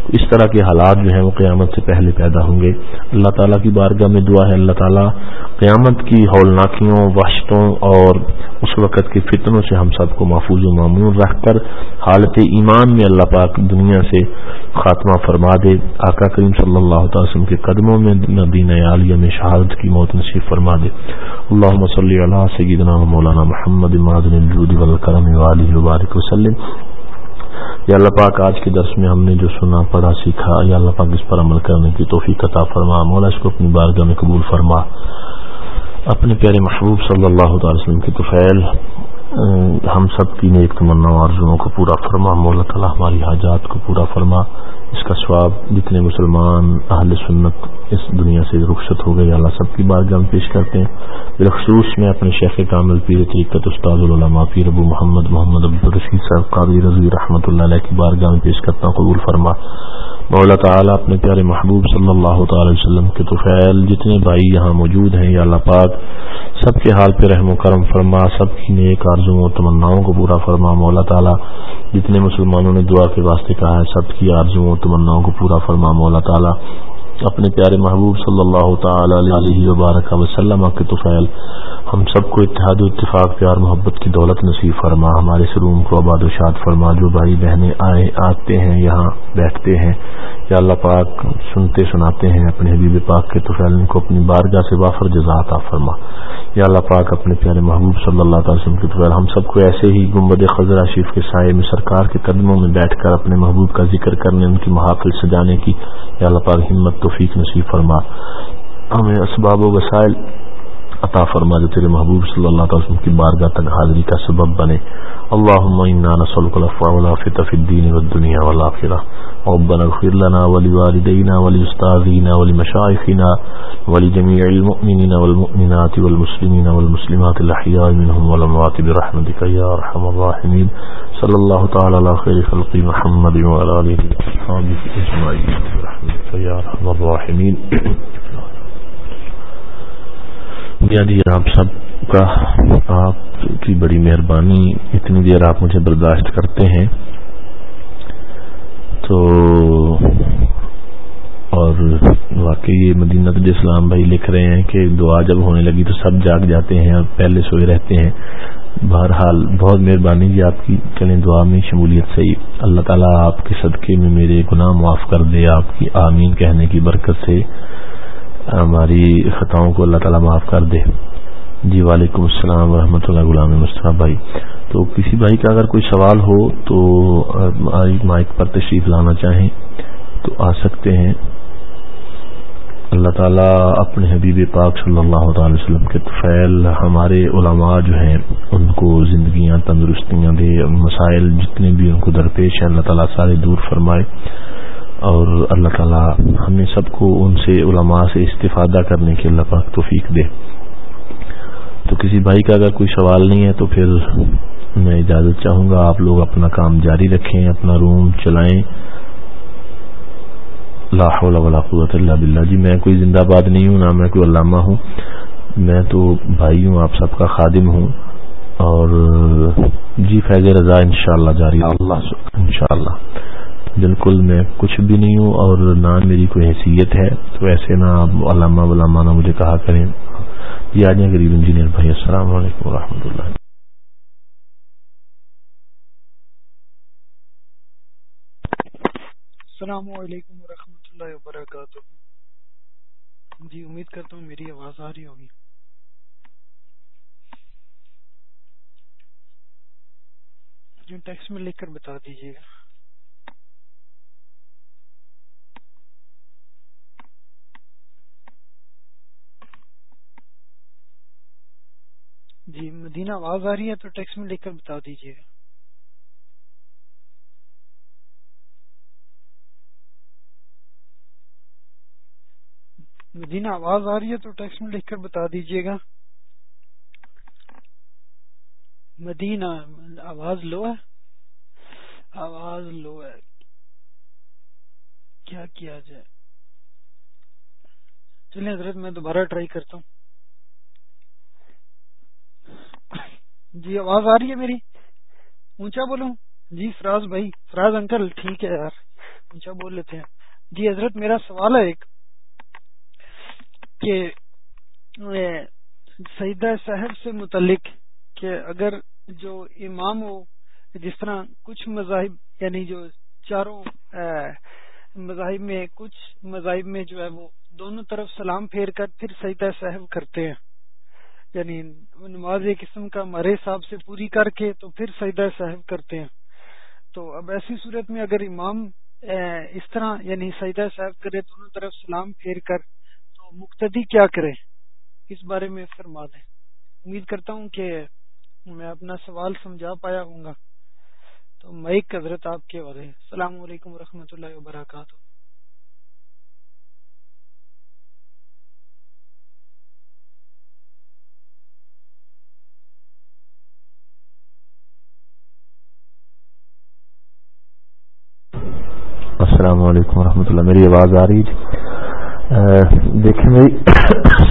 اس طرح کے حالات جو ہیں وہ قیامت سے پہلے پیدا ہوں گے۔ اللہ تعالیٰ کی بارگاہ میں دعا ہے۔ اللہ تعالیٰ قیامت کی ہولناکیوں، وحشتوں اور اس وقت کے فتنوں سے ہم سب کو محفوظ و معمول رکھ کر حالت ایمان میں اللہ پاک دنیا سے خاتمہ فرما دے۔ آقا کریم صلی اللہ تعالی وسلم کے قدموں میں دین عالیہ میں شہادت کی موت نصیب فرما دے۔ اللہ صلی اللہ سیدنا مولانا محمد والکرم وبارک وسلم۔ یا اللہ پاک، آج کے درس میں ہم نے جو سنا، پڑھا، سیکھا، یا اللہ پاک اس پر عمل کرنے کی توفیق عطا فرما۔ مولا اس کو اپنی بارگاہ میں قبول فرما۔ اپنے پیارے محبوب صلی اللہ تعالی وسلم کی توفیل ہم سب کی نیک تمنا آرزوؤں کو پورا فرما، مولا تعالیٰ ہماری حاجات کو پورا فرما۔ اس کا سواب جتنے مسلمان اہل سنت اس دنیا سے رخصت ہو گئے اللہ سب کی بارگاہ پیش کرتے ہیں۔ بالخصوص میں اپنے شیخ کامل پیر طریقت استاد العلماء پیر ابو محمد محمد عبدالرشید صاحب قادری رضوی رحمۃ اللہ علیہ کی بارگاہ میں پیش کرتا ہوں، قبول فرما۔ مولا تعالیٰ اپنے پیارے محبوب صلی اللہ تعالی وسلم کے توفیل جتنے بھائی یہاں موجود ہیں، یا اللہ پاک، سب کے حال پہ رحم و کرم فرما، سب کی نیک آرزوں اور تمناؤں کو پورا فرما، مولا تعالیٰ، جتنے مسلمانوں نے دعا کے واسطے کہا ہے، سب کی آرزوں اور تمناؤں کو پورا فرما، مولا تعالیٰ۔ اپنے پیارے محبوب صلی اللہ تعالی علیہ وبارک وسلم کے توفیل ہم سب کو اتحاد و اتفاق، پیار، محبت کی دولت نصیب فرما۔ ہمارے سروم کو آباد و شاد فرما۔ جو بھائی بہنیں آئے، آتے ہیں، یہاں بیٹھتے ہیں، یا اللہ پاک سنتے سناتے ہیں، اپنے حبیب پاک کے توفیل ان کو اپنی بارگاہ سے وافر جزاطا فرما۔ یا اللہ پاک اپنے پیارے محبوب صلی اللہ تعالی وسلم کے توفیل ہم سب کو ایسے ہی گمبد خزرہ شریف کے سائے میں، سرکار کے قدموں میں بیٹھ کر اپنے محبوب کا ذکر کرنے، ان کی محافل سجانے کی، یا اللہ پاک ہمت توفیق نصیب فرما۔ ہمیں اسباب و وسائل عطا فرما جو تیرے محبوب صلی اللہ تعالی وسلم کی بارگاہ تک حاضری کا سبب بنے۔ اللهم انا نسالك العفو والعافيه في الدين والدنيا والاخره ربنا اغفر لنا ولوالدينا ولأستاذنا ولمشايخنا ولجميع المؤمنين والمؤمنات والمسلمين والمسلمات الأحياء منهم والأموات برحمتك يا أرحم الراحمين صلى الله تعالى على خير خلق محمد وعلى آله وصحبه أجمعين برحمتك يا أرحم الراحمين جی آپ سب کا آپ کی بڑی مہربانی اتنی دیر آپ مجھے برداشت کرتے ہیں تو اور واقعی مدینہ اسلام بھائی لکھ رہے ہیں کہ دعا جب ہونے لگی تو سب جاگ جاتے ہیں اور پہلے سوئے رہتے ہیں بہرحال بہت مہربانی جی آپ کی چلیں دعا میں شمولیت سے اللہ تعالیٰ آپ کے صدقے میں میرے گناہ معاف کر دے آپ کی آمین کہنے کی برکت سے ہماری خطاؤں کو اللہ تعالیٰ معاف کر دے۔ جی وعلیکم السلام ورحمۃ اللہ غلام مصطفیٰ بھائی۔ تو کسی بھائی کا اگر کوئی سوال ہو تو مائک پر تشریف لانا چاہیں تو آ سکتے ہیں۔ اللہ تعالیٰ اپنے حبیب پاک صلی اللہ تعالی وسلم کے طفیل ہمارے علماء جو ہیں، ان کو زندگیاں تندرستیاں دے، مسائل جتنے بھی ان کو درپیش ہیں، اللہ تعالیٰ سارے دور فرمائے۔ اور اللہ تعالیٰ ہمیں سب کو ان سے علماء سے استفادہ کرنے کے اللہ پاک توفیق دے۔ تو کسی بھائی کا اگر کوئی سوال نہیں ہے تو پھر میں اجازت چاہوں گا آپ لوگ اپنا کام جاری رکھیں اپنا روم چلائیں۔ لا حول ولا قوت اللہ باللہ۔ جی میں کوئی زندہ باد نہیں ہوں نہ میں کوئی علامہ ہوں۔ میں تو بھائی ہوں آپ سب کا خادم ہوں۔ اور جی فیض رضا انشاءاللہ جاری۔ اللہ انشاءاللہ۔ بالکل میں کچھ بھی نہیں ہوں اور نہ میری کوئی حیثیت ہے، تو ایسے نہ علامہ علامہ نہ مجھے کہا کریں۔ جی آ جائیں غریب انجینئر بھائی، السلام علیکم و اللہ۔ السلام علیکم ورحمۃ اللہ وبرکاتہ۔ جی امید کرتا ہوں میری آواز آ رہی ہوگی۔ جی ٹیکس میں لکھ کر بتا دیجیے گا۔ جی مدینہ آواز آ رہی ہے تو ٹیکس میں لکھ کر بتا دیجیے گا۔ مدینہ آواز آ رہی ہے تو ٹیکس میں لکھ کر بتا دیجیے گا۔ مدینہ، آواز لو ہے۔ آواز لو ہے۔ کیا کیا جائے؟ چلیں حضرت، میں دوبارہ ٹرائی کرتا ہوں۔ جی آواز آ رہی ہے میری؟ اونچا بولوں؟ جی فراز بھائی، فراز انکل، ٹھیک ہے یار۔ اونچا بول لیتے ہیں۔ جی حضرت، میرا سوال ہے ایک کہ سیدہ صاحب سے متعلق کہ اگر جو امام ہو، جس طرح کچھ مذاہب یعنی جو چاروں مذاہب میں، کچھ مذاہب میں جو ہے وہ دونوں طرف سلام پھیر کر پھر سیدہ صاحب کرتے ہیں۔ یعنی نماز قسم کا مرے صاحب سے پوری کر کے تو پھر سیدہ صاحب کرتے ہیں۔ تو اب ایسی صورت میں اگر امام اس طرح یعنی سعیدہ صاحب کرے دونوں طرف سلام پھیر کر تو مقتدی کیا کرے؟ اس بارے میں فرما دیں۔ امید کرتا ہوں کہ میں اپنا سوال سمجھا پایا ہوں گا۔ تو مائک حضرت آپ کے والے السلام علیکم ورحمۃ اللہ وبرکاتہ۔ السلام علیکم ورحمۃ اللہ۔ میری آواز آ رہی جی۔ دیکھیں میری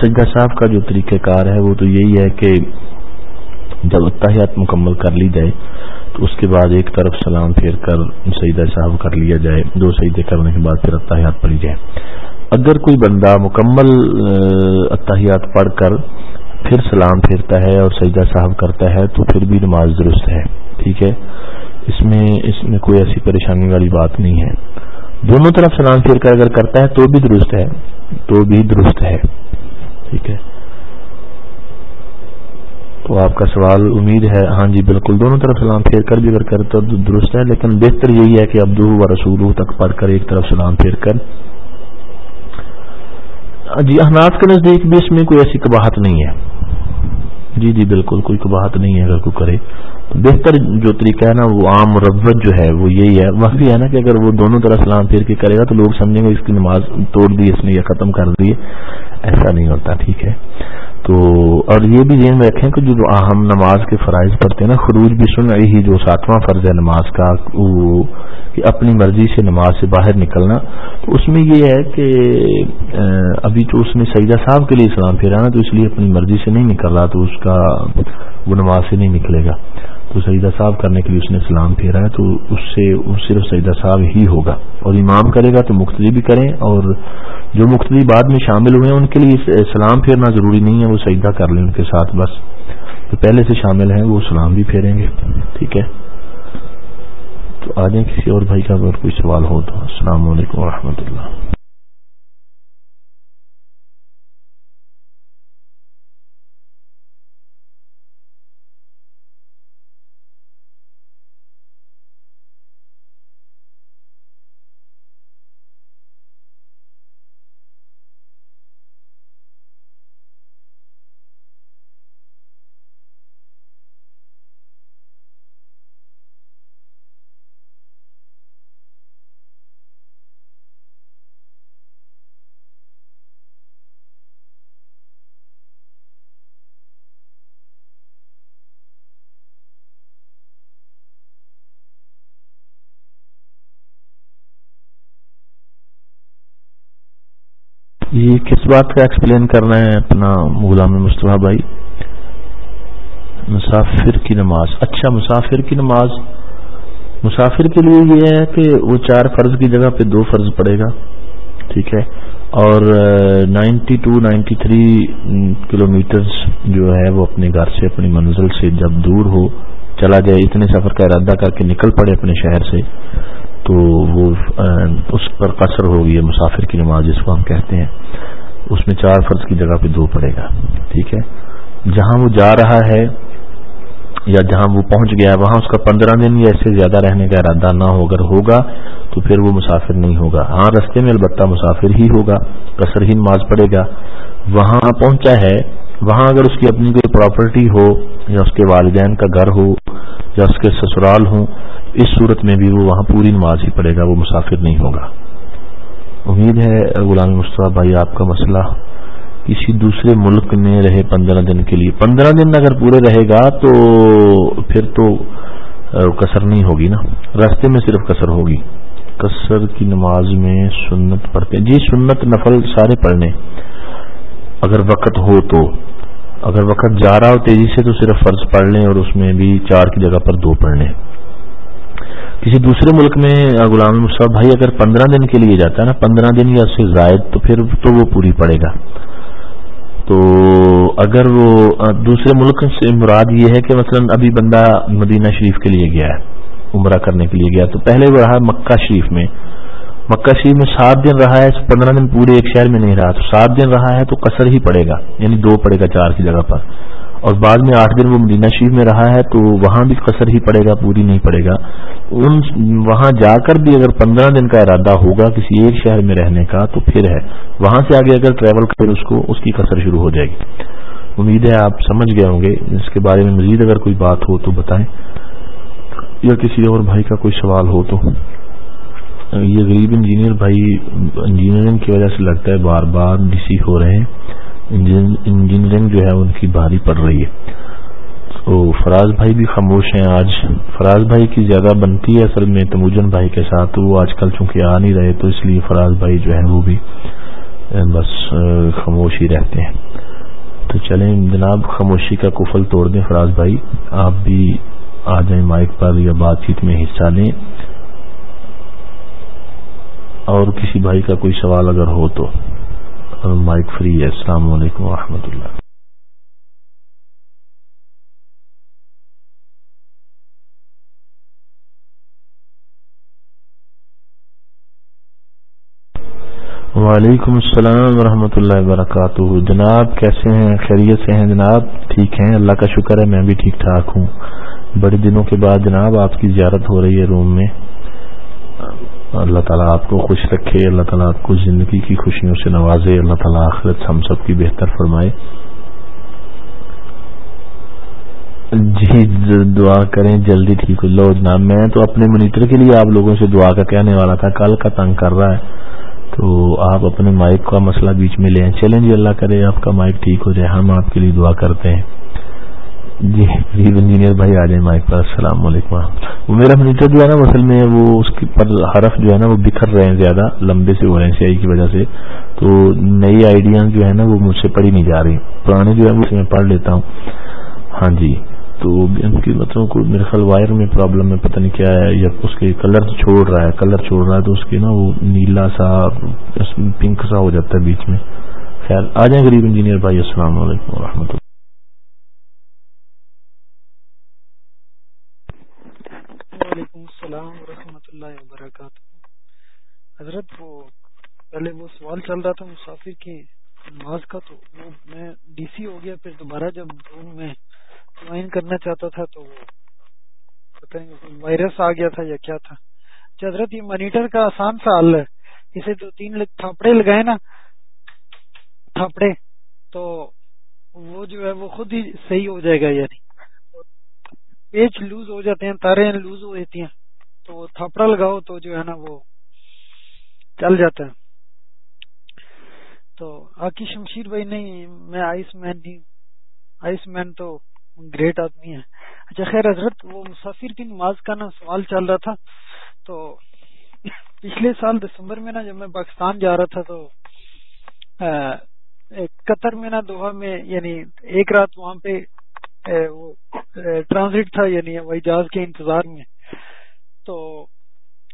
سجدہ صاحب کا جو طریقہ کار ہے، وہ تو یہی ہے کہ جب اتحیات مکمل کر لی جائے، تو اس کے بعد ایک طرف سلام پھیر کر سیدہ صاحب کر لیا جائے، دو سیدے کرنے کے بعد پھر اتحیات پڑھی جائے۔ اگر کوئی بندہ مکمل اتحیات پڑھ کر پھر سلام پھیرتا ہے اور سیدہ صاحب کرتا ہے، تو پھر بھی نماز درست ہے۔ ٹھیک ہے؟ اس میں اس میں کوئی ایسی پریشانی والی بات نہیں ہے۔ دونوں طرف سلام پھیر کر اگر کرتا ہے تو بھی درست ہے، تو بھی درست ہے۔ ٹھیک ہے۔ تو آپ کا سوال امید ہے۔ ہاں جی بالکل۔ دونوں طرف سلام پھیر کر بھی اگر کرے تو درست ہے، لیکن بہتر یہی ہے کہ ابدو و رسول تک پڑھ کر ایک طرف سلام پھیر کر۔ ہاں جی احناف کے نزدیک بھی اس میں کوئی ایسی کباہت نہیں ہے۔ جی جی بالکل، کوئی کباہت نہیں ہے اگر کوئی کرے۔ بہتر جو طریقہ ہے نا، وہ عام روت جو ہے، وہ یہی ہے۔ وہ بھی ہے نا کہ اگر وہ دونوں طرح سلام پھیر کے کرے گا تو لوگ سمجھیں گے اس کی نماز توڑ دی، اس نے یا ختم کر دی۔ ایسا نہیں ہوتا، ٹھیک ہے؟ تو اور یہ بھی ذہن میں رکھیں کہ جو ہم نماز کے فرائض پڑھتے ہیں نا، خروج بھی سن ہی جو ساتواں فرض ہے نماز کا، وہ کہ اپنی مرضی سے نماز سے باہر نکلنا۔ تو اس میں یہ ہے کہ ابھی تو اس نے سیدہ صاحب کے لیے سلام پھیرا نا تو اس لیے اپنی مرضی سے نہیں نکل رہا، تو اس کا وہ نماز سے نہیں نکلے گا۔ تو سیدہ صاحب کرنے کے لیے اس نے سلام پھیرا ہے تو اس سے صرف سیدہ صاحب ہی ہوگا اور امام کرے گا تو مختلف بھی کریں اور جو مختلف بعد میں شامل ہوئے ہیں، ان کے لیے سلام پھیرنا ضروری نہیں ہے، وہ سیدہ کر لیں ان کے ساتھ بس۔ جو پہلے سے شامل ہیں، وہ سلام بھی پھیریں گے۔ ٹھیک ہے۔ تو آ جائیں کسی اور بھائی کا اگر کوئی سوال ہو تو السلام علیکم و اللہ۔ یہ کس بات کا ایکسپلین کرنا ہے اپنا غلام مصطفیٰ بھائی؟ مسافر کی نماز۔ اچھا مسافر کی نماز۔ مسافر کے لیے یہ ہے کہ وہ چار فرض کی جگہ پہ دو فرض پڑے گا۔ ٹھیک ہے۔ اور ninety two, ninety three kilo جو ہے وہ اپنے گھر سے، اپنی منزل سے جب دور ہو، چلا جائے، اتنے سفر کا ارادہ کر کے نکل پڑے اپنے شہر سے۔ تو وہ اس پر قصر ہوگی مسافر کی نماز، جس کو ہم کہتے ہیں۔ اس میں چار فرض کی جگہ پہ دو پڑے گا۔ ٹھیک ہے؟ جہاں وہ جا رہا ہے یا جہاں وہ پہنچ گیا ہے، وہاں اس کا پندرہ دن یا ایسے زیادہ رہنے کا ارادہ نہ ہو، اگر ہوگا تو پھر وہ مسافر نہیں ہوگا۔ ہاں رستے میں البتہ مسافر ہی ہوگا، قصر ہی نماز پڑے گا۔ وہاں پہنچا ہے، وہاں اگر اس کی اپنی کوئی پراپرٹی ہو یا اس کے والدین کا گھر ہو یا اس کے سسرال ہوں، اس صورت میں بھی وہ وہاں پوری نماز ہی پڑے گا، وہ مسافر نہیں ہوگا۔ امید ہے غلام مصطفیٰ بھائی آپ کا مسئلہ کسی دوسرے ملک میں رہے پندرہ دن کے لیے۔ پندرہ دن اگر پورے رہے گا تو پھر تو کثر نہیں ہوگی نا۔ راستے میں صرف کثر ہوگی۔ کثر کی نماز میں سنت پڑھتے جی سنت نفل سارے پڑھنے۔ اگر وقت ہو تو اگر وقت جا رہا ہو تیزی سے تو صرف فرض پڑھ لیں اور اس میں بھی چار کی جگہ پر دو پڑھ لیں۔ کسی دوسرے ملک میں غلام مصحف بھائی اگر پندرہ دن کے لیے جاتا ہے نا، پندرہ دن یا اس سے زائد تو پھر تو وہ پوری پڑے گا۔ تو اگر وہ دوسرے ملک سے مراد یہ ہے کہ مثلا ابھی بندہ مدینہ شریف کے لیے گیا ہے، عمرہ کرنے کے لیے گیا، تو پہلے وہ رہا مکہ شریف میں۔ مکہ شریف میں سات دن رہا ہے، پندرہ دن پورے ایک شہر میں نہیں رہا۔ تو سات دن رہا ہے تو قصر ہی پڑے گا یعنی دو پڑے گا چار کی جگہ پر۔ اور بعد میں آٹھ دن وہ مدینہ شریف میں رہا ہے تو وہاں بھی قصر ہی پڑے گا، پوری نہیں پڑے گا۔ ان وہاں جا کر بھی اگر پندرہ دن کا ارادہ ہوگا کسی ایک شہر میں رہنے کا تو پھر ہے۔ وہاں سے آگے اگر ٹریول کرے اس کو، اس کی قصر شروع ہو جائے گی۔ امید ہے آپ سمجھ گئے ہوں گے۔ اس کے بارے میں مزید اگر کوئی بات ہو تو بتائیں۔ یا کسی اور بھائی کا کوئی سوال ہو تو۔ یہ غریب انجینئر بھائی، انجینئرنگ کی وجہ سے لگتا ہے بار بار ڈی ہو رہے ہیں۔ انجینئرنگ جو ہے ان کی بھاری پڑ رہی ہے۔ تو فراز بھائی بھی خاموش ہیں آج۔ فراز بھائی کی زیادہ بنتی ہے اصل میں تموجن بھائی کے ساتھ، وہ آج کل چونکہ آ نہیں رہے تو اس لیے فراز بھائی جو ہے وہ بھی بس خاموش ہی رہتے ہیں۔ تو چلیں جناب، خاموشی کا کفل توڑ دیں فراز بھائی۔ آپ بھی آ جائیں مائک پر یا بات چیت میں حصہ لیں۔ اور کسی بھائی کا کوئی سوال اگر ہو تو مائک فری ہے، السلام علیکم و اللہ۔ وعلیکم السلام ورحمۃ اللہ وبرکاتہ۔ جناب، کیسے ہیں؟ خیریت سے ہیں جناب؟ ٹھیک ہیں؟ اللہ کا شکر ہے، میں بھی ٹھیک ٹھاک ہوں۔ بڑے دنوں کے بعد جناب آپ کی زیارت ہو رہی ہے روم میں۔ اللہ تعالیٰ آپ کو خوش رکھے، اللہ تعالیٰ آپ کو زندگی کی خوشیوں سے نوازے، اللہ تعالیٰ آخرت ہم سب کی بہتر فرمائے۔ جی دعا کریں، جلدی ٹھیک ہو لو جناب، میں تو اپنے منیٹر کے لیے آپ لوگوں سے دعا کا کہنے والا تھا، کل کا تنگ کر رہا ہے۔ تو آپ اپنے مائک کا مسئلہ بیچ میں لیں۔ چلیں جی اللہ کرے، آپ کا مائک ٹھیک ہو جائے، ہم آپ کے لیے دعا کرتے ہیں۔ جی جی انجینئر بھائی آ جائیں مائک پر، السلام علیکم وہ میرا منیٹر جو ہے نا مسل میں وہ اس کے پر حرف جو ہے نا، وہ بکھر رہے ہیں زیادہ، لمبے سے ہو رہے ہیں سیائی کی وجہ سے۔ تو نئی آئیڈیاز جو ہے نا، وہ مجھ سے پڑھی نہیں جا رہی۔ پرانے جو ہے وہ میں پڑھ لیتا ہوں۔ ہاں جی تو ان کی مطلب کو میرے خیال وائر میں پرابلم ہے، پتہ نہیں کیا ہے، یا اس کے کلر چھوڑ رہا ہے کلر چھوڑ رہا ہے، تو اس کے نا وہ نیلا سا پنک سا ہو جاتا ہے بیچ میں۔ خیر، آ جائیں غریب انجینئر بھائی، السلام علیکم و رحمۃ اللہ السلام ورحمۃ اللہ وبرکاتہ۔ حضرت، وہ پہلے وہ سوال چل رہا تھا مسافر کی نماز کا، تو وہ میں ڈی سی ہو گیا، پھر دوبارہ جب روم میں جوائن کرنا چاہتا تھا تو وہ پتہ نہیں وائرس آ گیا تھا یا کیا تھا۔ اچھا، حضرت، یہ منیٹر کا آسان سا حل ہے۔ اسے دو تین تھاپڑے لگائے نا۔ تھاپڑے، تو وہ جو ہے وہ خود ہی صحیح ہو جائے گا یعنی پیچ لوز ہو جاتے ہیں تارے لوز ہو جاتی ہیں۔ تو تھپڑا لگاؤ تو جو ہے نا وہ چل جاتا ہے۔ تو آکی شمشیر بھائی، نہیں، میں آئس مین نہیں آئس مین تو گریٹ آدمی ہے۔ اچھا خیر حضرت، وہ مسافر کی نماز کا نا سوال چل رہا تھا۔ تو پچھلے سال دسمبر میں نا جب میں پاکستان جا رہا تھا تو قطر میں نا دوحہ میں یعنی ایک رات وہاں پہ ٹرانزٹ تھا یعنی ہوائی جہاز کے انتظار میں۔ تو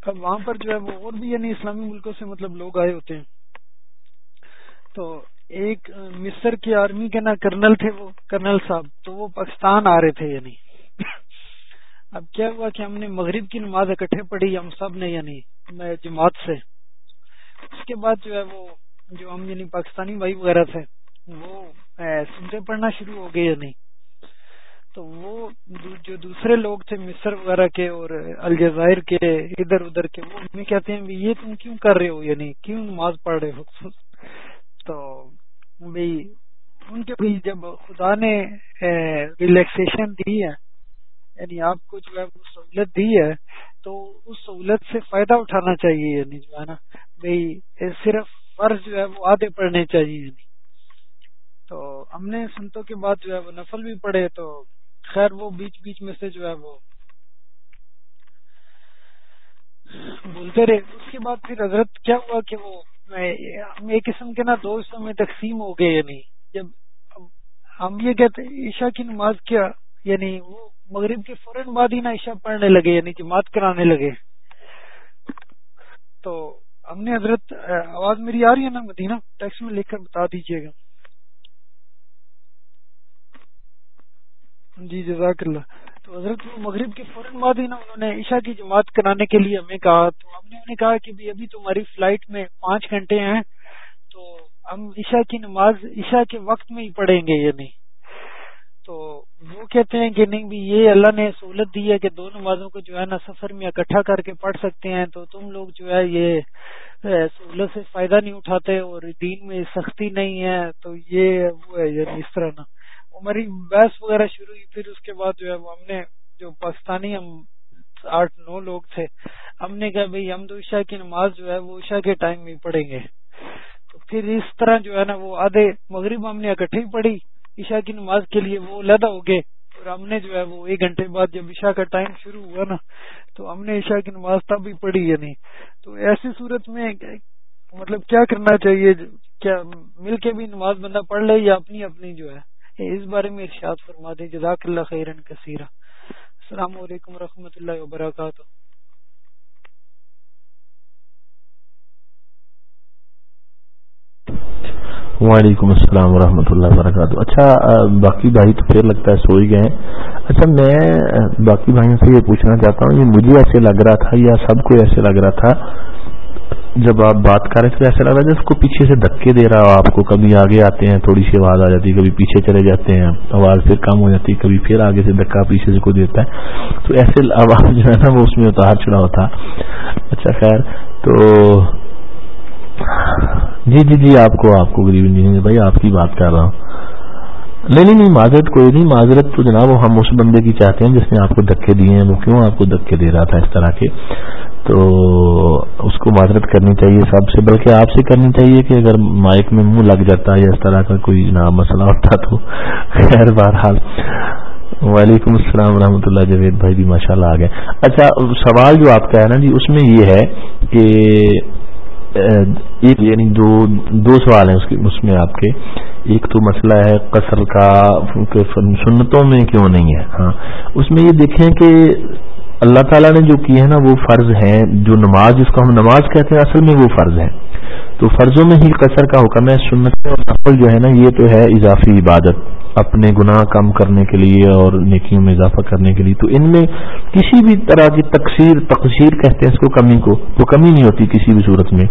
اب وہاں پر جو ہے، وہ اور بھی یعنی اسلامی ملکوں سے مطلب لوگ آئے ہوتے ہیں۔ تو ایک مصر کی آرمی کے نا کرنل تھے وہ، کرنل صاحب۔ تو وہ پاکستان آ رہے تھے یعنی۔ اب کیا ہوا کہ ہم نے مغرب کی نماز اکٹھے پڑھی، ہم سب نے یعنی میں جماعت سے۔ اس کے بعد جو ہے، وہ، جو ہم یعنی پاکستانی بھائی وغیرہ تھے، وہ سنتے پڑھنا شروع ہو گئے یعنی۔ تو وہ جو دوسرے لوگ تھے، مصر وغیرہ کے اور الجزائر کے ادھر ادھر کے، وہ ہمیں کہتے ہیں یہ تم کیوں کر رہے ہو؟ یعنی کیوں نماز پڑھ رہے ہو؟ *laughs* تو بھائی ان کے بھی جب خدا نے ریلیکسیشن دی ہے یعنی آپ کو جو ہے وہ سہولت دی ہے، تو اس سہولت سے فائدہ اٹھانا چاہیے یعنی جو ہے نا بھائی صرف فرض جو ہے وہ آدھے پڑھنے چاہیے یعنی۔ تو ہم نے سنتوں کے بعد جو ہے وہ نفل بھی پڑھے، تو خیر، وہ بیچ بیچ میں سے جو ہے وہ بولتے رہے۔ اس کے بعد پھر حضرت کیا ہوا کہ وہ ایک قسم کے نا دو حصوں میں تقسیم ہو گئے یعنی جب ہم یہ کہتے عشاء کی نماز کیا؟ یعنی وہ مغرب کے فوراً بعد ہی نا عشاء پڑھنے لگے یعنی جماعت کرانے لگے۔ تو ہم نے حضرت، آواز میری آ رہی ہے نا مدینہ؟ ٹیکس میں لکھ کر بتا دیجیے گا۔ جی جزاک اللہ۔ تو حضرت مغرب کے فوراً بعد ہی نا انہوں نے عشاء کی جماعت کرانے کے لیے ہمیں کہا۔ تو ہم نے انہیں کہا کہ ابھی تمہاری فلائٹ میں پانچ گھنٹے ہیں، تو ہم عشاء کی نماز، عشاء کے وقت میں ہی پڑھیں گے یا نہیں تو وہ کہتے ہیں کہ نہیں بھی یہ اللہ نے سہولت دی ہے کہ دو نمازوں کو جو ہے نا سفر میں اکٹھا کر کے پڑھ سکتے ہیں، تو تم لوگ جو ہے یہ سہولت سے فائدہ نہیں اٹھاتے اور دین میں سختی نہیں ہے، تو یہ وہ ہے یعنی اس طرح نا۔ ہماری بحث وغیرہ شروع ہوئی، پھر اس کے بعد جو ہے وہ ہم نے جو پاکستانی ہم آٹھ نو لوگ تھے، ہم نے کہا بھائی ہم تو عشاء کی نماز جو ہے وہ عشاء کے ٹائم میں پڑھیں گے۔ تو پھر اس طرح جو ہے نا وہ آدھے مغرب ہم نے اکٹھی پڑھی، عشاء کی نماز کے لیے وہ علیحدہ ہو گئے۔ اور ہم نے جو ہے وہ ایک گھنٹے بعد جب عشاء کا ٹائم شروع ہوا نا، تو ہم نے عشاء کی نماز تب بھی پڑھی یا نہیں۔ تو ایسی صورت میں مطلب کیا کرنا چاہیے؟ کیا مل کے بھی نماز بندہ پڑھ لے یا اپنی اپنی جو ہے۔ اس بارے میں ارشاد فرما دیں جزاک اللہ خیرن کثیرہ۔ السلام علیکم ورحمۃ اللہ وبرکاتہ۔ وعلیکم السلام ورحمۃ اللہ وبرکاتہ۔ اچھا باقی بھائی تو پھر لگتا ہے سو ہی گئے اچھا میں، باقی بھائیوں سے یہ پوچھنا چاہتا ہوں، یہ مجھے ایسے لگ رہا تھا یا سب کو ایسے لگ رہا تھا جب آپ بات کر رہے تھے ایسا لگ رہا ہے اس کو پیچھے سے دھکے دے رہا ہو، آپ کو کبھی آگے آتے ہیں، تھوڑی سی آواز آ جاتی ہے، کبھی پیچھے چلے جاتے ہیں، آواز پھر کم ہو جاتی ہے، کبھی پھر آگے سے دھکا پیچھے سے کو دیتا ہے۔ تو ایسے آواز جو ہے نا، وہ اس میں اتار چڑھا ہوتا اچھا خیر، تو جی جی جی آپ کو آپ کو غریب انجینئر بھائی، آپ کی بات کر رہا ہوں۔ نہیں نہیں نہیں معذرت کوئی نہیں، معذرت تو جناب ہم اس بندے کی چاہتے ہیں جس نے آپ کو دھکے دیے ہیں، وہ کیوں آپ کو دھکے دے رہا تھا اس طرح کے؟ تو اس کو معذرت کرنی چاہیے سب سے، بلکہ آپ سے کرنی چاہیے کہ اگر مائک میں منہ لگ جاتا یا اس طرح کا کوئی جناب مسئلہ ہوتا تو۔ خیر بہرحال۔ وعلیکم السلام ورحمۃ اللہ جوید بھائی جی، بھی ماشاء اللہ آ گئے اچھا سوال جو آپ کا ہے نا جی اس میں یہ ہے کہ یعنی دو دو سوال ہیں اس اس میں آپ کے۔ ایک تو مسئلہ ہے قصر کا سنتوں میں کیوں نہیں ہے؟ ہاں۔ اس میں یہ دیکھیں کہ اللہ تعالیٰ نے جو کی ہے نا، وہ فرض ہیں۔ جو نماز، جس کو ہم نماز کہتے ہیں، اصل میں وہ فرض ہے تو فرضوں میں ہی قصر کا حکم ہے سنت اور نقل جو ہے نا، یہ تو ہے اضافی عبادت۔ اپنے گناہ کم کرنے کے لیے اور نیکیوں میں اضافہ کرنے کے لیے، تو ان میں کسی بھی طرح کی تقسیر تقسیر کہتے ہیں اس کو کمی کو وہ کمی نہیں ہوتی کسی بھی صورت میں۔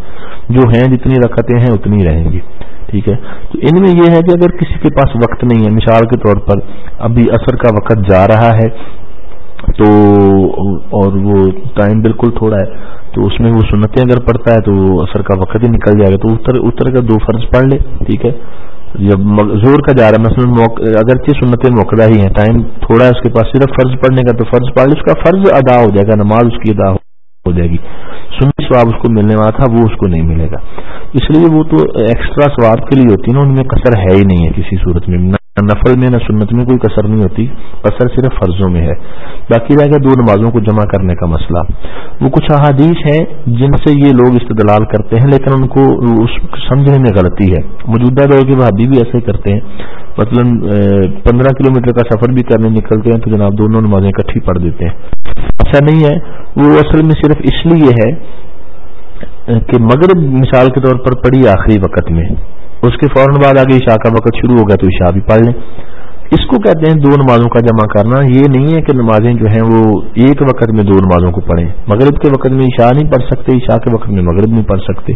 جو ہیں جتنی رکھتے ہیں اتنی رہیں گی۔ ٹھیک ہے؟ تو ان میں یہ ہے کہ اگر کسی کے پاس وقت نہیں ہے، مثال کے طور پر ابھی اثر کا وقت جا رہا ہے، تو اور وہ ٹائم بالکل تھوڑا ہے، تو اس میں وہ سنتیں اگر پڑتا ہے تو اثر کا وقت ہی نکل جائے گا، تو اتر اتر کا دو فرض پڑھ لے۔ ٹھیک ہے؟ جب زور کا جا رہا ہے، مثلاً اگرچہ سنت موقع ہی ہے ٹائم تھوڑا ہے اس کے پاس صرف فرض پڑھنے کا، تو فرض پڑھ اس کا فرض ادا ہو جائے گا، نماز اس کی ادا ہو جائے گی۔ سنت سواب اس کو ملنے والا تھا، وہ اس کو نہیں ملے گا۔ اس لیے وہ تو ایکسٹرا سواب کے لیے ہوتی ہے نا، ان میں کثر ہے ہی نہیں ہے کسی صورت میں، نہ نفل میں، نہ سنت میں کوئی کثر نہیں ہوتی کثر صرف فرضوں میں ہے۔ باقی رہ گیا دو نمازوں کو جمع کرنے کا مسئلہ۔ وہ کچھ احادیث ہیں جن سے یہ لوگ استدلال کرتے ہیں، لیکن ان کو اس سمجھنے میں غلطی ہے۔ موجودہ دور کے بھابی بھی ایسے کرتے ہیں۔ مثلاً پندرہ کلو میٹر کا سفر بھی کرنے نکلتے ہیں تو جناب دونوں نمازیں اکٹھی پڑھ دیتے ہیں۔ ایسا نہیں ہے، وہ اصل میں صرف اس لیے ہے کہ مغرب مثال کے طور پر پڑی آخری وقت میں۔ اس کے فوراً بعد آگے عشاء کا وقت شروع ہو گیا تو عشاء بھی پڑھ لیں۔ اس کو کہتے ہیں دو نمازوں کا جمع کرنا۔ یہ نہیں ہے کہ نمازیں جو ہیں وہ ایک وقت میں دو نمازوں کو پڑھیں۔ مغرب کے وقت میں عشاء نہیں پڑھ سکتے، عشاء کے وقت میں مغرب نہیں پڑھ سکتے۔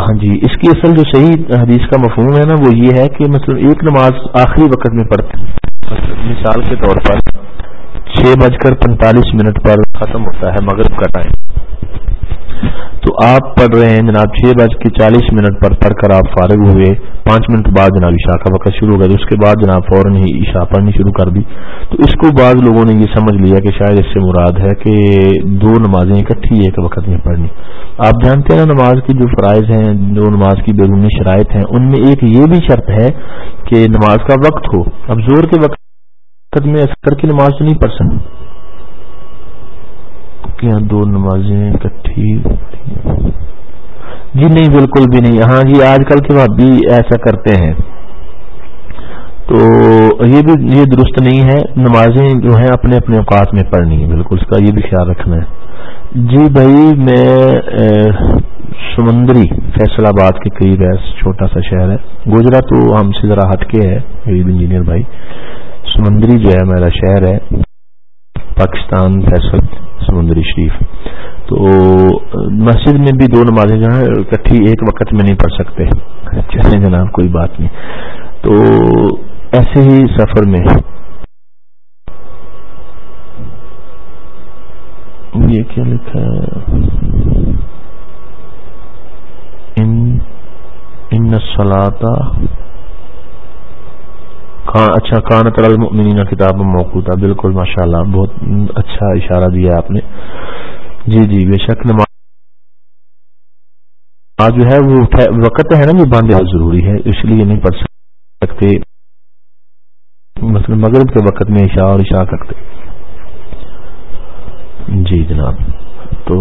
ہاں جی اس کی اصل جو صحیح حدیث کا مفہوم ہے نا، وہ یہ ہے کہ مطلب ایک نماز آخری وقت میں پڑھتے مثال کے طور پر چھ بج کر پینتالیس منٹ پر ختم ہوتا ہے مغرب کا ٹائم۔ تو آپ پڑھ رہے ہیں جناب چھ بج کے چالیس منٹ پر، پڑھ کر آپ فارغ ہوئے۔ پانچ منٹ بعد جناب عشاء کا وقت شروع ہو گیا۔ اس کے بعد جناب فوراً ہی عشاء پڑھنی شروع کر دی۔ تو اس کو بعض لوگوں نے یہ سمجھ لیا کہ شاید اس سے مراد ہے کہ دو نمازیں اکٹھی ایک وقت میں پڑھنی۔ آپ جانتے ہیں نا نماز کی جو فرائض ہیں، جو نماز کی بیرونی شرائط ہیں، ان میں ایک یہ بھی شرط ہے کہ نماز کا وقت ہو۔ اب زور کے وقت میں اثر کی نماز تو نہیں پڑھ سکتی کیا دو نمازیں کٹھی جی نہیں، بالکل بھی نہیں۔ ہاں جی آج کل کے بعد بھی ایسا کرتے ہیں۔ تو یہ بھی، یہ درست نہیں ہے۔ نمازیں جو ہیں، اپنے اپنے اوقات میں پڑھنی ہے بالکل، اس کا یہ بھی خیال رکھنا ہے۔ جی بھائی، میں سمندری فیصلہ آباد کے قریب ہے چھوٹا سا شہر ہے۔ گوجرا تو ہم سے ذرا ہٹ کے ہے، غریب انجینئر بھائی۔ سمندری جو ہے میرا شہر ہے، پاکستان، فیصل سمندری شریف۔ تو مسجد میں بھی دو نمازیں جو ہیں، اکٹھی ایک وقت میں نہیں پڑھ سکتے۔ چلیں جناب، کوئی بات نہیں۔ تو ایسے ہی سفر میں۔ یہ کیا لکھا ہے؟ ان سلاتا اچھا کان المؤمنین کتاب موقع بالکل ماشاء اللہ بہت اچھا اشارہ دیا آپ نے۔ جی جی بے شک نماز جو ہے وہ وقت ہے نا وہ باندھے ضروری ہے، اس لیے نہیں پڑھ سکتے۔ مثلا مغرب کے وقت میں عشاء اور عشاء کرتے۔ جی جناب۔ تو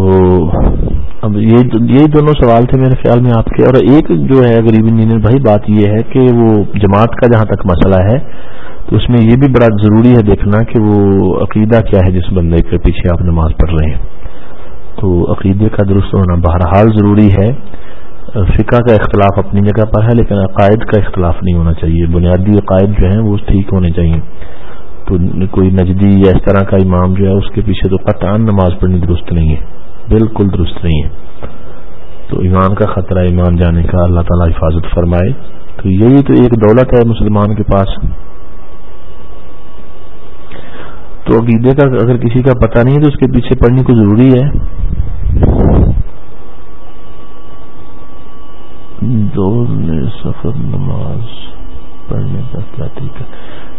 اب یہ دونوں سوال تھے میرے خیال میں آپ کے، اور ایک جو ہے غریب انجینئر بھائی، بات یہ ہے کہ وہ جماعت کا جہاں تک مسئلہ ہے، تو اس میں یہ بھی بڑا ضروری ہے دیکھنا کہ وہ عقیدہ کیا ہے جس بندے کے پیچھے آپ نماز پڑھ رہے ہیں۔ تو عقیدے کا درست ہونا بہرحال ضروری ہے۔ فقہ کا اختلاف اپنی جگہ پر ہے، لیکن عقائد کا اختلاف نہیں ہونا چاہیے۔ بنیادی عقائد جو ہیں وہ ٹھیک ہونے چاہیے۔ کوئی نجدی یا اس طرح کا امام جو ہے، اس کے پیچھے تو قطعا نماز پڑھنی درست نہیں ہے۔ بالکل درست نہیں ہے۔ تو ایمان کا خطرہ ایمان جانے کا۔ اللہ تعالیٰ حفاظت فرمائے۔ تو یہی تو ایک دولت ہے مسلمان کے پاس۔ تو عقیدے کا اگر کسی کا پتہ نہیں ہے تو اس کے پیچھے پڑھنے کو ضروری ہے؟ سفر، نماز۔ پڑھنے کا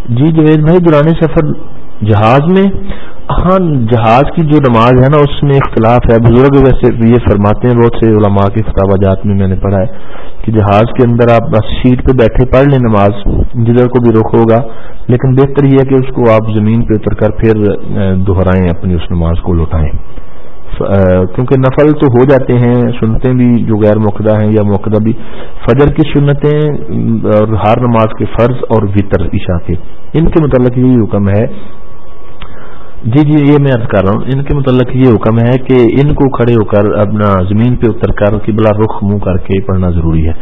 جی جوید بھائی، دوران سفر جہاز میں ہاں جہاز کی جو نماز ہے نا، اس میں اختلاف ہے۔ بزرگ ویسے یہ فرماتے ہیں، بہت سے علماء کے فتح جات میں میں نے پڑھا ہے کہ جہاز کے اندر آپ بس سیٹ پہ بیٹھے پڑھ لیں نماز۔ جدھر کو بھی رخ ہوگا، لیکن بہتر یہ ہے کہ اس کو آپ زمین پہ اتر کر پھر دہرائیں، اپنی اس نماز کو لوٹائیں۔ کیونکہ نفل تو ہو جاتے ہیں، سنتیں بھی جو غیر موقع ہیں یا موقع بھی، فجر کی سنتیں اور ہار نماز کے فرض اور وطر عشاء کے، ان کے متعلق یہی حکم ہے جی جی یہ میں عرض کر رہا ہوں۔ ان کے متعلق یہ حکم ہے کہ ان کو کھڑے ہو کر اپنا زمین پہ اتر کر قبلہ رخ منہ کر کے پڑھنا ضروری ہے۔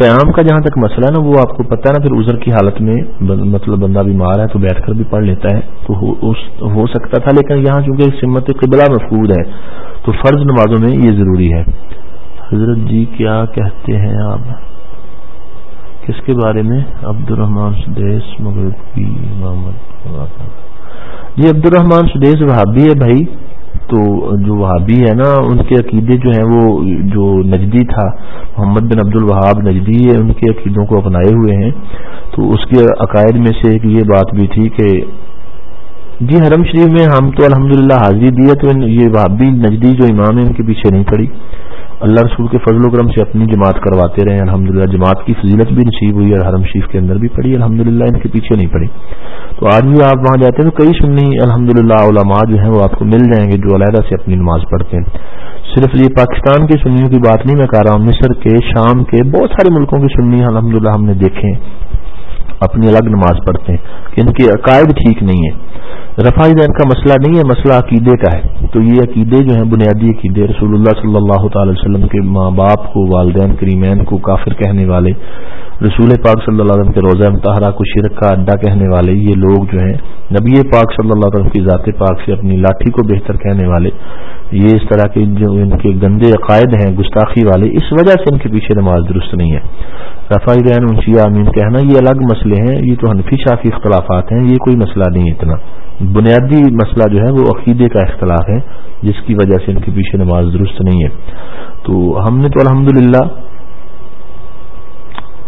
قیام کا جہاں تک مسئلہ ہے نا، وہ آپ کو پتہ ہے نا، پھر ازر کی حالت میں مطلب بندہ بیمار ہے تو بیٹھ کر بھی پڑھ لیتا ہے۔ تو ہو سکتا تھا، لیکن یہاں چونکہ سمت قبلہ محفوظ ہے، تو فرض نمازوں میں یہ ضروری ہے۔ حضرت جی کیا کہتے ہیں آپ؟ کس کے بارے میں؟ عبد الرحمان سدیش مغربی محمد جی عبد الرحمان سدیش وہابی ہے بھائی۔ تو جو وہابی ہے نا، ان کے عقیدے جو ہیں، وہ جو نجدی تھا، محمد بن عبد الوہاب نجدی ہے ان کے عقیدوں کو اپنائے ہوئے ہیں۔ تو اس کے عقائد میں سے ایک یہ بات بھی تھی کہ جی حرم شریف میں ہم تو الحمدللہ حاضری دی ہے، تو یہ وہابی نجدی جو امام ہے ان کے پیچھے نہیں پڑی۔ اللہ رسول کے فضل و کرم سے اپنی جماعت کرواتے رہے الحمدللہ جماعت کی فضیلت بھی نصیب ہوئی اور حرم شریف کے اندر بھی پڑی الحمدللہ ان کے پیچھے نہیں پڑی تو آج بھی آپ وہاں جاتے ہیں تو کئی سنی الحمدللہ علماء جو ہیں وہ آپ کو مل جائیں گے جو علیحدہ سے اپنی نماز پڑھتے ہیں۔ صرف یہ پاکستان کے سنیوں کی بات نہیں، میں کہہ رہا ہوں مصر کے، شام کے، بہت سارے ملکوں کے سنی الحمدللہ ہم نے دیکھے اپنی الگ نماز پڑھتے ہیں، کہ ان کے عقائد ٹھیک نہیں ہے رفائی دین کا مسئلہ نہیں ہے، مسئلہ عقیدے کا ہے۔ تو یہ عقیدے جو ہیں، بنیادی عقیدے، رسول اللہ صلی اللہ تعالی وسلم کے ماں باپ کو، والدین، کریمین کو، کافر کہنے والے، رسول پاک صلی اللہ علیہ وسلم کے روزہ متحرہ کو شرک کا اڈا کہنے والے، یہ لوگ جو ہیں، نبی پاک صلی اللہ علیہ وسلم کی ذات پاک سے اپنی لاٹھی کو بہتر کہنے والے، یہ اس طرح کے جو ان کے گندے عقائد ہیں، گستاخی والے، اس وجہ سے ان کے پیچھے نماز درست نہیں ہے۔ رفائی دین انشیا امین کہنا، یہ الگ مسئلہ مسئلے ہیں، یہ تو حنفی شافی اختلافات ہیں، یہ کوئی مسئلہ نہیں اتنا۔ بنیادی مسئلہ جو ہے وہ عقیدے کا اختلاف ہے، جس کی وجہ سے ان کے پیچھے نماز درست نہیں ہے۔ تو ہم نے تو الحمد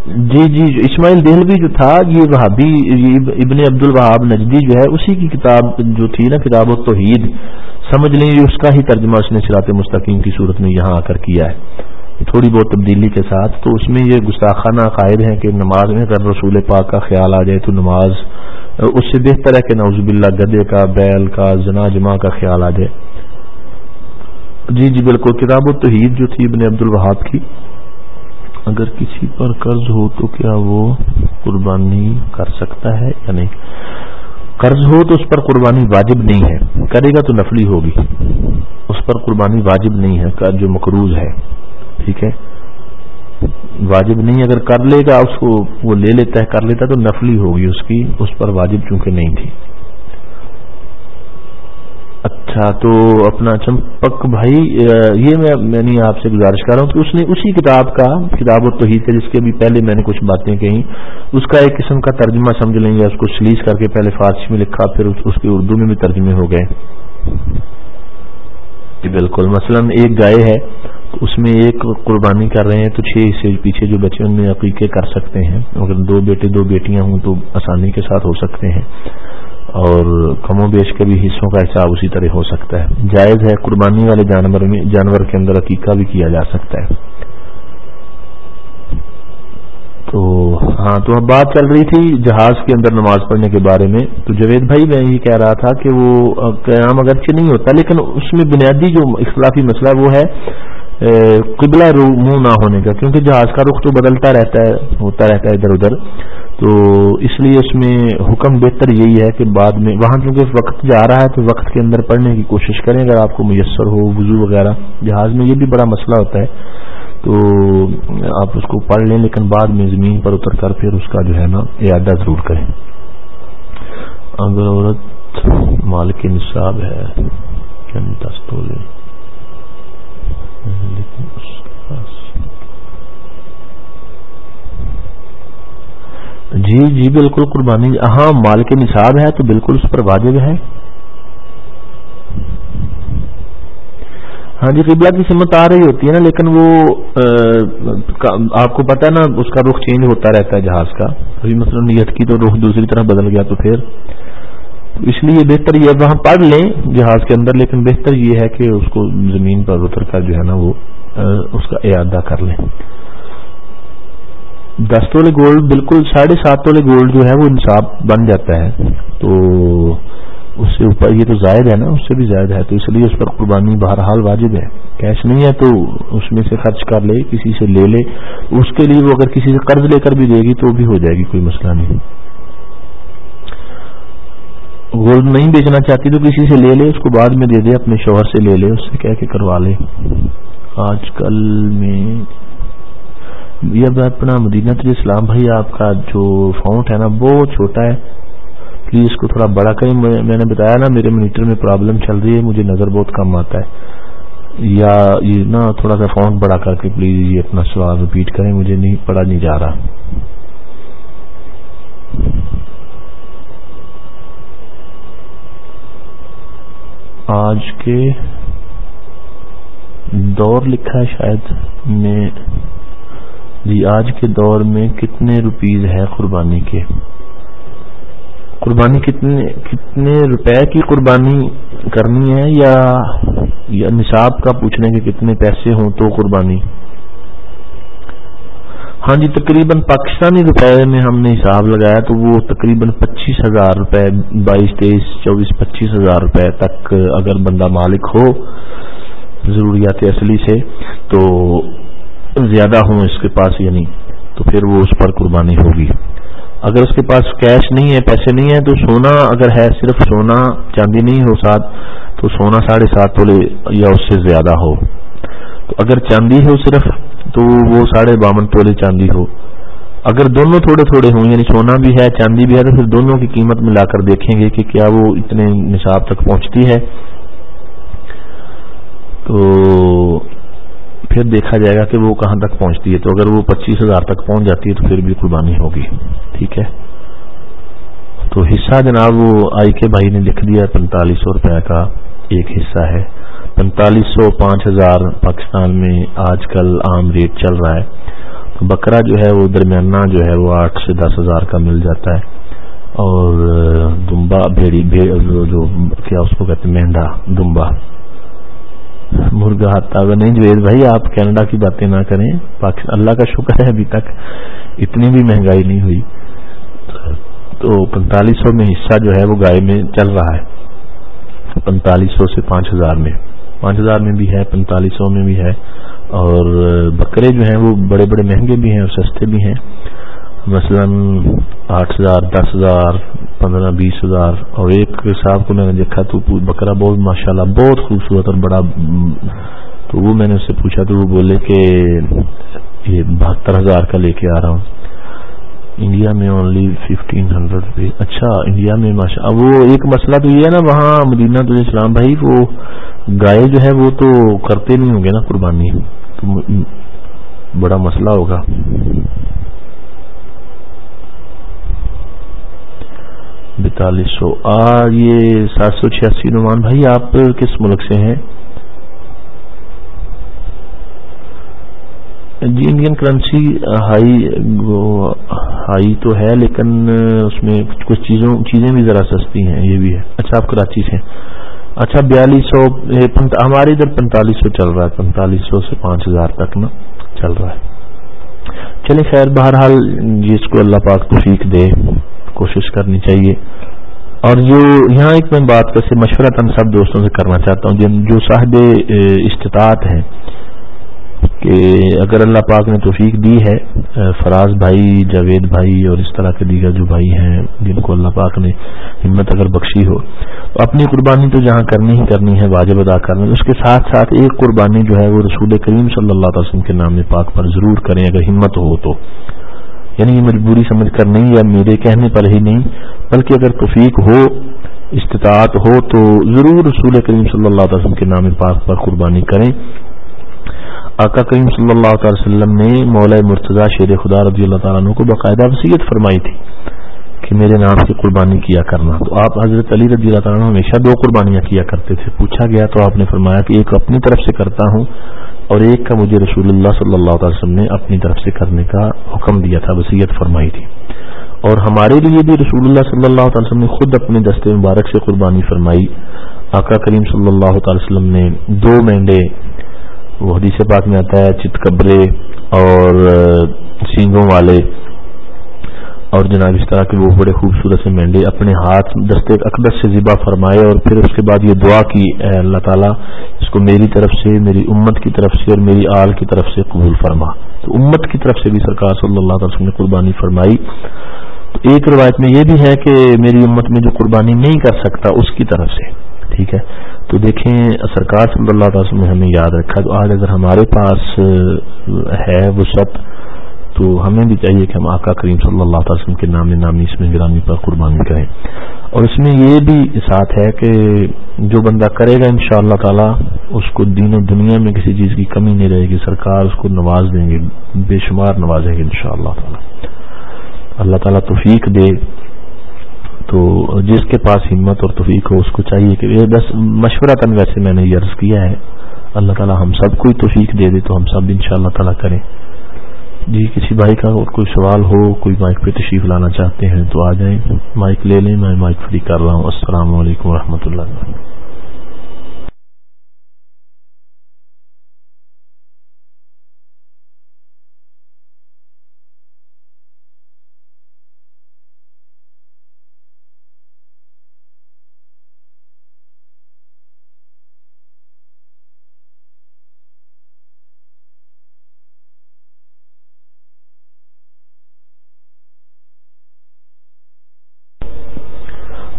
جی جی اسماعیل دہلوی جو تھا، یہ وہابی ابن عبد الوہاب نجدی جو ہے، اسی کی کتاب جو تھی نا، کتاب و توحید سمجھ لیں اس کا ہی ترجمہ اس نے سرات مستقیم کی صورت میں یہاں آ کر کیا ہے۔ تھوڑی بہت تبدیلی کے ساتھ، تو اس میں یہ گستاخانہ قائد ہیں کہ نماز میں اگر رسول پاک کا خیال آ جائے تو نماز، اس سے بہتر ہے کہ نوز باللہ گدے کا، بیل کا، زنا جمع کا خیال آ جائے۔ جی جی بالکل۔ کتاب و توحید جو تھی ابن عبد الوہاب کی، اگر کسی پر قرض ہو تو کیا وہ قربانی کر سکتا ہے یا نہیں؟ قرض ہو تو اس پر قربانی واجب نہیں ہے۔ کرے گا تو نفلی ہوگی۔ اس پر قربانی واجب نہیں ہے، جو مقروض ہے۔ ٹھیک ہے؟ واجب نہیں، اگر کر لے گا، اس کو وہ لے لیتا ہے، کر لیتا تو نفلی ہوگی اس کی، اس پر واجب چونکہ نہیں تھی۔ اچھا تو اپنا چمپک بھائی، یہ میں میں آپ سے گزارش کر رہا ہوں کہ اس نے اسی کتاب کا، کتاب اور توحید ہے، جس کے بھی پہلے میں نے کچھ باتیں کہیں، اس کا ایک قسم کا ترجمہ سمجھ لیں گے، اس کو سلیز کر کے پہلے فارسی میں لکھا، پھر اس کے اردو میں بھی ترجمے ہو گئے۔ جی، بالکل۔ مثلا ایک گائے ہے اس میں ایک قربانی کر رہے ہیں تو چھ حصے پیچھے جو بچے ان میں عقیقے کر سکتے ہیں۔ اگر دو بیٹے دو بیٹیاں ہوں تو آسانی کے ساتھ ہو سکتے ہیں۔ اور کم و بیش کے بھی حصوں کا حساب اسی طرح ہو سکتا ہے۔ جائز ہے قربانی والے جانور میں جانور کے اندر عقیقہ بھی کیا جا سکتا ہے۔ تو ہاں تو اب بات چل رہی تھی جہاز کے اندر نماز پڑھنے کے بارے میں۔ تو جوید بھائی، میں یہ کہہ رہا تھا کہ وہ قیام اگرچہ نہیں ہوتا، لیکن اس میں بنیادی جو اختلافی مسئلہ وہ ہے قبلہ منہ نہ ہونے کا، کیونکہ جہاز کا رخ تو بدلتا رہتا ہے، ہوتا رہتا ہے ادھر ادھر۔ تو اس لیے اس میں حکم بہتر یہی ہے کہ بعد میں، وہاں چونکہ وقت جا رہا ہے تو وقت کے اندر پڑھنے کی کوشش کریں، اگر آپ کو میسر ہو، وضو وغیرہ، جہاز میں یہ بھی بڑا مسئلہ ہوتا ہے۔ تو آپ اس کو پڑھ لیں، لیکن بعد میں زمین پر اتر کر پھر اس کا جو ہے نا، اعادہ ضرور کریں۔ اگر عورت مالک نصاب ہے یعنی جی جی بالکل قربانی۔ ہاں مال کے نصاب ہے تو بالکل اس پر واجب ہے ہاں جی قبلہ کی سمت آ رہی ہوتی ہے نا، لیکن وہ آپ کو پتا ہے نا، اس کا رخ چینج ہوتا رہتا ہے جہاز کا۔ ابھی مثلا نیت کی تو رخ دوسری طرح بدل گیا تو پھر۔ اس لیے بہتر یہ وہاں پڑھ لیں جہاز کے اندر، لیکن بہتر یہ ہے کہ اس کو زمین پر اتر کر جو ہے نا وہ اس کا اعادہ کر لیں۔ دس تولے گولڈ، بالکل ساڑھے سات تولے گولڈ جو ہے وہ انصاف بن جاتا ہے۔ تو اس سے اوپر یہ تو زائد ہے نا، اس سے بھی زائد ہے۔ تو اس لیے اس پر قربانی بہرحال واجب ہے۔ کیش نہیں ہے تو اس میں سے خرچ کر لے، کسی سے لے لے۔ اس کے لیے وہ اگر کسی سے قرض لے کر بھی دے گی تو بھی ہو جائے گی، کوئی مسئلہ نہیں۔ گولڈ نہیں بیچنا چاہتی تو کسی سے لے لے، اس کو بعد میں دے دے، اپنے شوہر سے لے لے، اس سے کہہ کے کروا لے۔ آج کل میں یہ اپنا مدینہ تجھے اسلام بھائی، آپ کا جو فاؤنٹ ہے نا، بہت چھوٹا ہے۔ پلیز اس کو تھوڑا بڑا کریں۔ میں نے بتایا نا، میرے مینیٹر میں پرابلم چل رہی ہے، مجھے نظر بہت کم آتا ہے۔ یا یہ نا، تھوڑا سا فاؤنٹ بڑا کر کے پلیز یہ اپنا سوال رپیٹ کریں، مجھے نہیں، پڑھا نہیں جا رہا۔ آج کے دور لکھا ہے شاید میں جی آج کے دور میں کتنے روپیز ہے قربانی کے؟ قربانی کتنے کتنے روپے کی قربانی کرنی ہے یا یا نصاب کا پوچھنے کے کتنے پیسے ہوں تو قربانی؟ ہاں جی تقریباً پاکستانی روپے میں ہم نے حساب لگایا تو وہ تقریباً پچیس ہزار روپے، بائیس، تیئیس، چوبیس، پچیس ہزار روپے تک اگر بندہ مالک ہو ضروریات اصلی سے تو زیادہ ہوں اس کے پاس یعنی تو پھر وہ اس پر قربانی ہوگی۔ اگر اس کے پاس کیش نہیں ہے، پیسے نہیں ہیں، تو سونا اگر ہے صرف سونا، چاندی نہیں ہو ساتھ، تو سونا ساڑھے سات تولے یا اس سے زیادہ ہو۔ تو اگر چاندی ہو صرف تو وہ ساڑھے باون تولے چاندی ہو۔ اگر دونوں تھوڑے تھوڑے ہوں یعنی سونا بھی ہے، چاندی بھی ہے، تو پھر دونوں کی قیمت ملا کر دیکھیں گے کہ کیا وہ اتنے نصاب تک پہنچتی ہے۔ تو پھر دیکھا جائے گا کہ وہ کہاں تک پہنچتی ہے۔ تو اگر وہ پچیس ہزار تک پہنچ جاتی ہے، تو پھر بھی قربانی ہوگی۔ ٹھیک ہے؟ تو حصہ جناب، وہ آئی کے بھائی نے لکھ دیا، پینتالیس سو روپے کا ایک حصہ ہے۔ پینتالیس سو پانچ ہزار پاکستان میں آج کل عام ریٹ چل رہا ہے۔ تو بکرا جو ہے وہ درمیانہ جو ہے وہ آٹھ سے دس ہزار کا مل جاتا ہے۔ اور دمبا بھیڑی جو کیا اس کو کہتے ہیں، مہنڈا، دمبا۔ مرغا ہاتھا نہیں جوید بھائی، آپ کینیڈا کی باتیں نہ کریں۔ اللہ کا شکر ہے ابھی تک اتنی بھی مہنگائی نہیں ہوئی۔ تو پینتالیس سو میں حصہ جو ہے وہ گائے میں چل رہا ہے۔ پینتالیس سو سے پانچ ہزار میں۔ پانچ ہزار میں بھی ہے پینتالیس سو میں بھی ہے۔ اور بکرے جو ہیں وہ بڑے بڑے مہنگے بھی ہیں اور سستے بھی ہیں۔ مثلا آٹھ ہزار، دس ہزار، پندرہ، بیس ہزار اور ایک صاحب کو میں نے دیکھا تو بکرا بہت ماشاء اللہ بہت خوبصورت اور بڑا، تو وہ میں نے اس سے پوچھا تو وہ بولے کہ یہ بہتر ہزار کا لے کے آ رہا ہوں۔ انڈیا میں اونلی ففٹین ہنڈریڈ روپیز اچھا انڈیا میں ماشاء وہ ایک مسئلہ تو یہ ہے نا، وہاں مدینہ تو اسلام بھائی وہ گائے جو ہے وہ تو کرتے نہیں ہوں گے نا قربانی۔ تو بڑا مسئلہ ہوگا۔ بیتالیس سو یہ سات سو چھیاسی نمان بھائی، آپ کس ملک سے ہیں؟ جی انڈین کرنسی ہائی ہائی تو ہے، لیکن اس میں کچھ چیزوں، چیزیں بھی ذرا سستی ہیں، یہ بھی ہے۔ اچھا آپ کراچی سے اچھا بیالیس سو ہمارے ادھر پینتالیس سو چل رہا ہے پینتالیس سو سے پانچ ہزار تک نا چل رہا ہے۔ چلے خیر، بہرحال جی، جس کو اللہ پاک توفیق دے، کوشش کرنی چاہیے۔ اور جو یہاں ایک میں بات، ویسے مشورہ تن سب دوستوں سے کرنا چاہتا ہوں، جو صاحب استطاعت ہیں کہ اگر اللہ پاک نے توفیق دی ہے فراز بھائی، جاوید بھائی اور اس طرح کے دیگر جو بھائی ہیں، جن کو اللہ پاک نے ہمت اگر بخشی ہو، تو اپنی قربانی تو جہاں کرنی ہی کرنی ہے، واجب ادا کرنا اس کے ساتھ ساتھ ایک قربانی جو ہے، وہ رسول کریم صلی اللہ علیہ وسلم کے نام پاک پر ضرور کریں اگر ہمت ہو تو۔ یعنی یہ مجبوری سمجھ کر نہیں یا میرے کہنے پر ہی نہیں، بلکہ اگر توفیق ہو، استطاعت ہو، تو ضرور رسول کریم صلی اللہ علیہ وسلم کے نام پاک پر قربانی کریں۔ آقا کریم صلی اللہ تعالی وسلم نے مولا مرتضی شیر خدا رضی اللہ تعالیٰ عنہ کو باقاعدہ وصیت فرمائی تھی کہ میرے نام کی قربانی کیا کرنا۔ تو آپ حضرت علی رضی اللہ تعالیٰ ہمیشہ دو قربانیاں کیا کرتے تھے۔ پوچھا گیا تو آپ نے فرمایا کہ ایک اپنی طرف سے کرتا ہوں اور ایک کا مجھے رسول اللہ صلی اللہ تعالی وسلم نے اپنی طرف سے کرنے کا حکم دیا تھا، وصیت فرمائی تھی۔ اور ہمارے لیے بھی رسول اللہ صلی اللہ تعالی وسلم نے خود اپنے دستے مبارک سے قربانی فرمائی۔ آقا کریم صلی اللہ تعالی وسلم نے دو مینڈے وہ حدیث پاک میں آتا ہے، چتکبرے اور سینگوں والے اور جناب اس طرح کے وہ بڑے خوبصورت سے مینڈے اپنے ہاتھ دستے اقدس سے ذبح فرمائے اور پھر اس کے بعد یہ دعا کی، اے اللہ تعالیٰ، اس کو میری طرف سے، میری امت کی طرف سے اور میری آل کی طرف سے قبول فرما۔ تو امت کی طرف سے بھی سرکار صلی اللہ تعالی وسلم نے قربانی فرمائی۔ تو ایک روایت میں یہ بھی ہے کہ میری امت میں جو قربانی نہیں کر سکتا، اس کی طرف سے۔ ٹھیک ہے؟ تو دیکھیں، سرکار صلی اللہ تعالی نے ہمیں یاد رکھا تو آج اگر ہمارے پاس ہے وہ سب، تو ہمیں بھی چاہیے کہ ہم آقا کریم صلی اللہ تعالی وسلم کے نام نامی اس میں گرامی پر قربانی کریں۔ اور اس میں یہ بھی ساتھ ہے کہ جو بندہ کرے گا ان شاء اللہ تعالیٰ، اس کو دین و دنیا میں کسی چیز کی کمی نہیں رہے گی، سرکار اس کو نواز دیں گے، بے شمار نوازیں گے ان شاء اللہ تعالیٰ۔ اللہ تعالیٰ توفیق دے۔ تو جس کے پاس ہمت اور توفیق ہو اس کو چاہیے کہ بس مشورہ تن ویسے میں نے یہ عرض کیا ہے۔ اللہ تعالیٰ ہم سب کو توفیق دے دے تو ہم سب ان شاء اللہ تعالیٰ کریں۔ جی کسی بھائی کا اور کوئی سوال ہو، کوئی مائک پہ تشریف لانا چاہتے ہیں تو آ جائیں۔ مائک لے لیں، میں مائک فری کر رہا ہوں۔ السلام علیکم و اللہ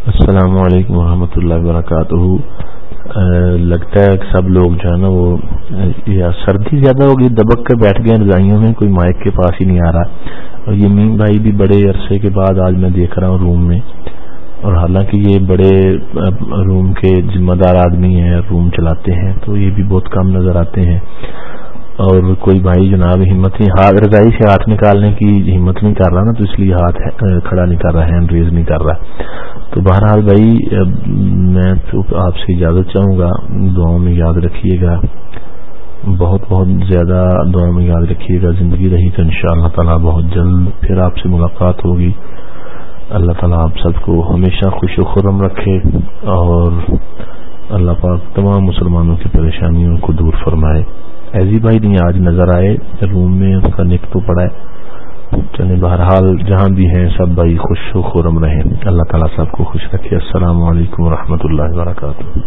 السلام علیکم ورحمۃ اللہ وبرکاتہ لگتا ہے کہ سب لوگ جو ہے نا وہ، یا سردی زیادہ ہوگی، دبک کے بیٹھ گئے رضائیوں میں، کوئی مائک کے پاس ہی نہیں آ رہا۔ اور یہ میم بھائی بھی بڑے عرصے کے بعد آج میں دیکھ رہا ہوں روم میں۔ اور حالانکہ یہ بڑے روم کے ذمہ دار آدمی ہیں، روم چلاتے ہیں، تو یہ بھی بہت کم نظر آتے ہیں۔ اور کوئی بھائی جناب ہمت نہیں، ہاتھ رضائی سے ہاتھ نکالنے کی ہمت نہیں کر رہا نا، تو اس لیے ہاتھ کھڑا نہیں کر رہا ہینڈ ریز نہیں کر رہا۔ تو بہرحال بھائی میں تو آپ سے اجازت چاہوں گا، دعاؤں میں یاد رکھیے گا۔ بہت بہت زیادہ دعاؤں میں یاد رکھیے گا، زندگی رہی تو انشاءاللہ اللہ تعالیٰ بہت جلد پھر آپ سے ملاقات ہوگی۔ اللہ تعالیٰ آپ سب کو ہمیشہ خوش و خرم رکھے اور اللہ پاک تمام مسلمانوں کی پریشانیوں کو دور فرمائے۔ ایزی بھائی نہیں، آج نظر آئے روم میں اس کا نک تو پڑا ہے۔ چلے بہرحال، جہاں بھی ہیں، سب بھائی خوش و خورم رہیں۔ اللہ تعالیٰ سب کو خوش رکھے۔ السلام علیکم و اللہ وبرکاتہ۔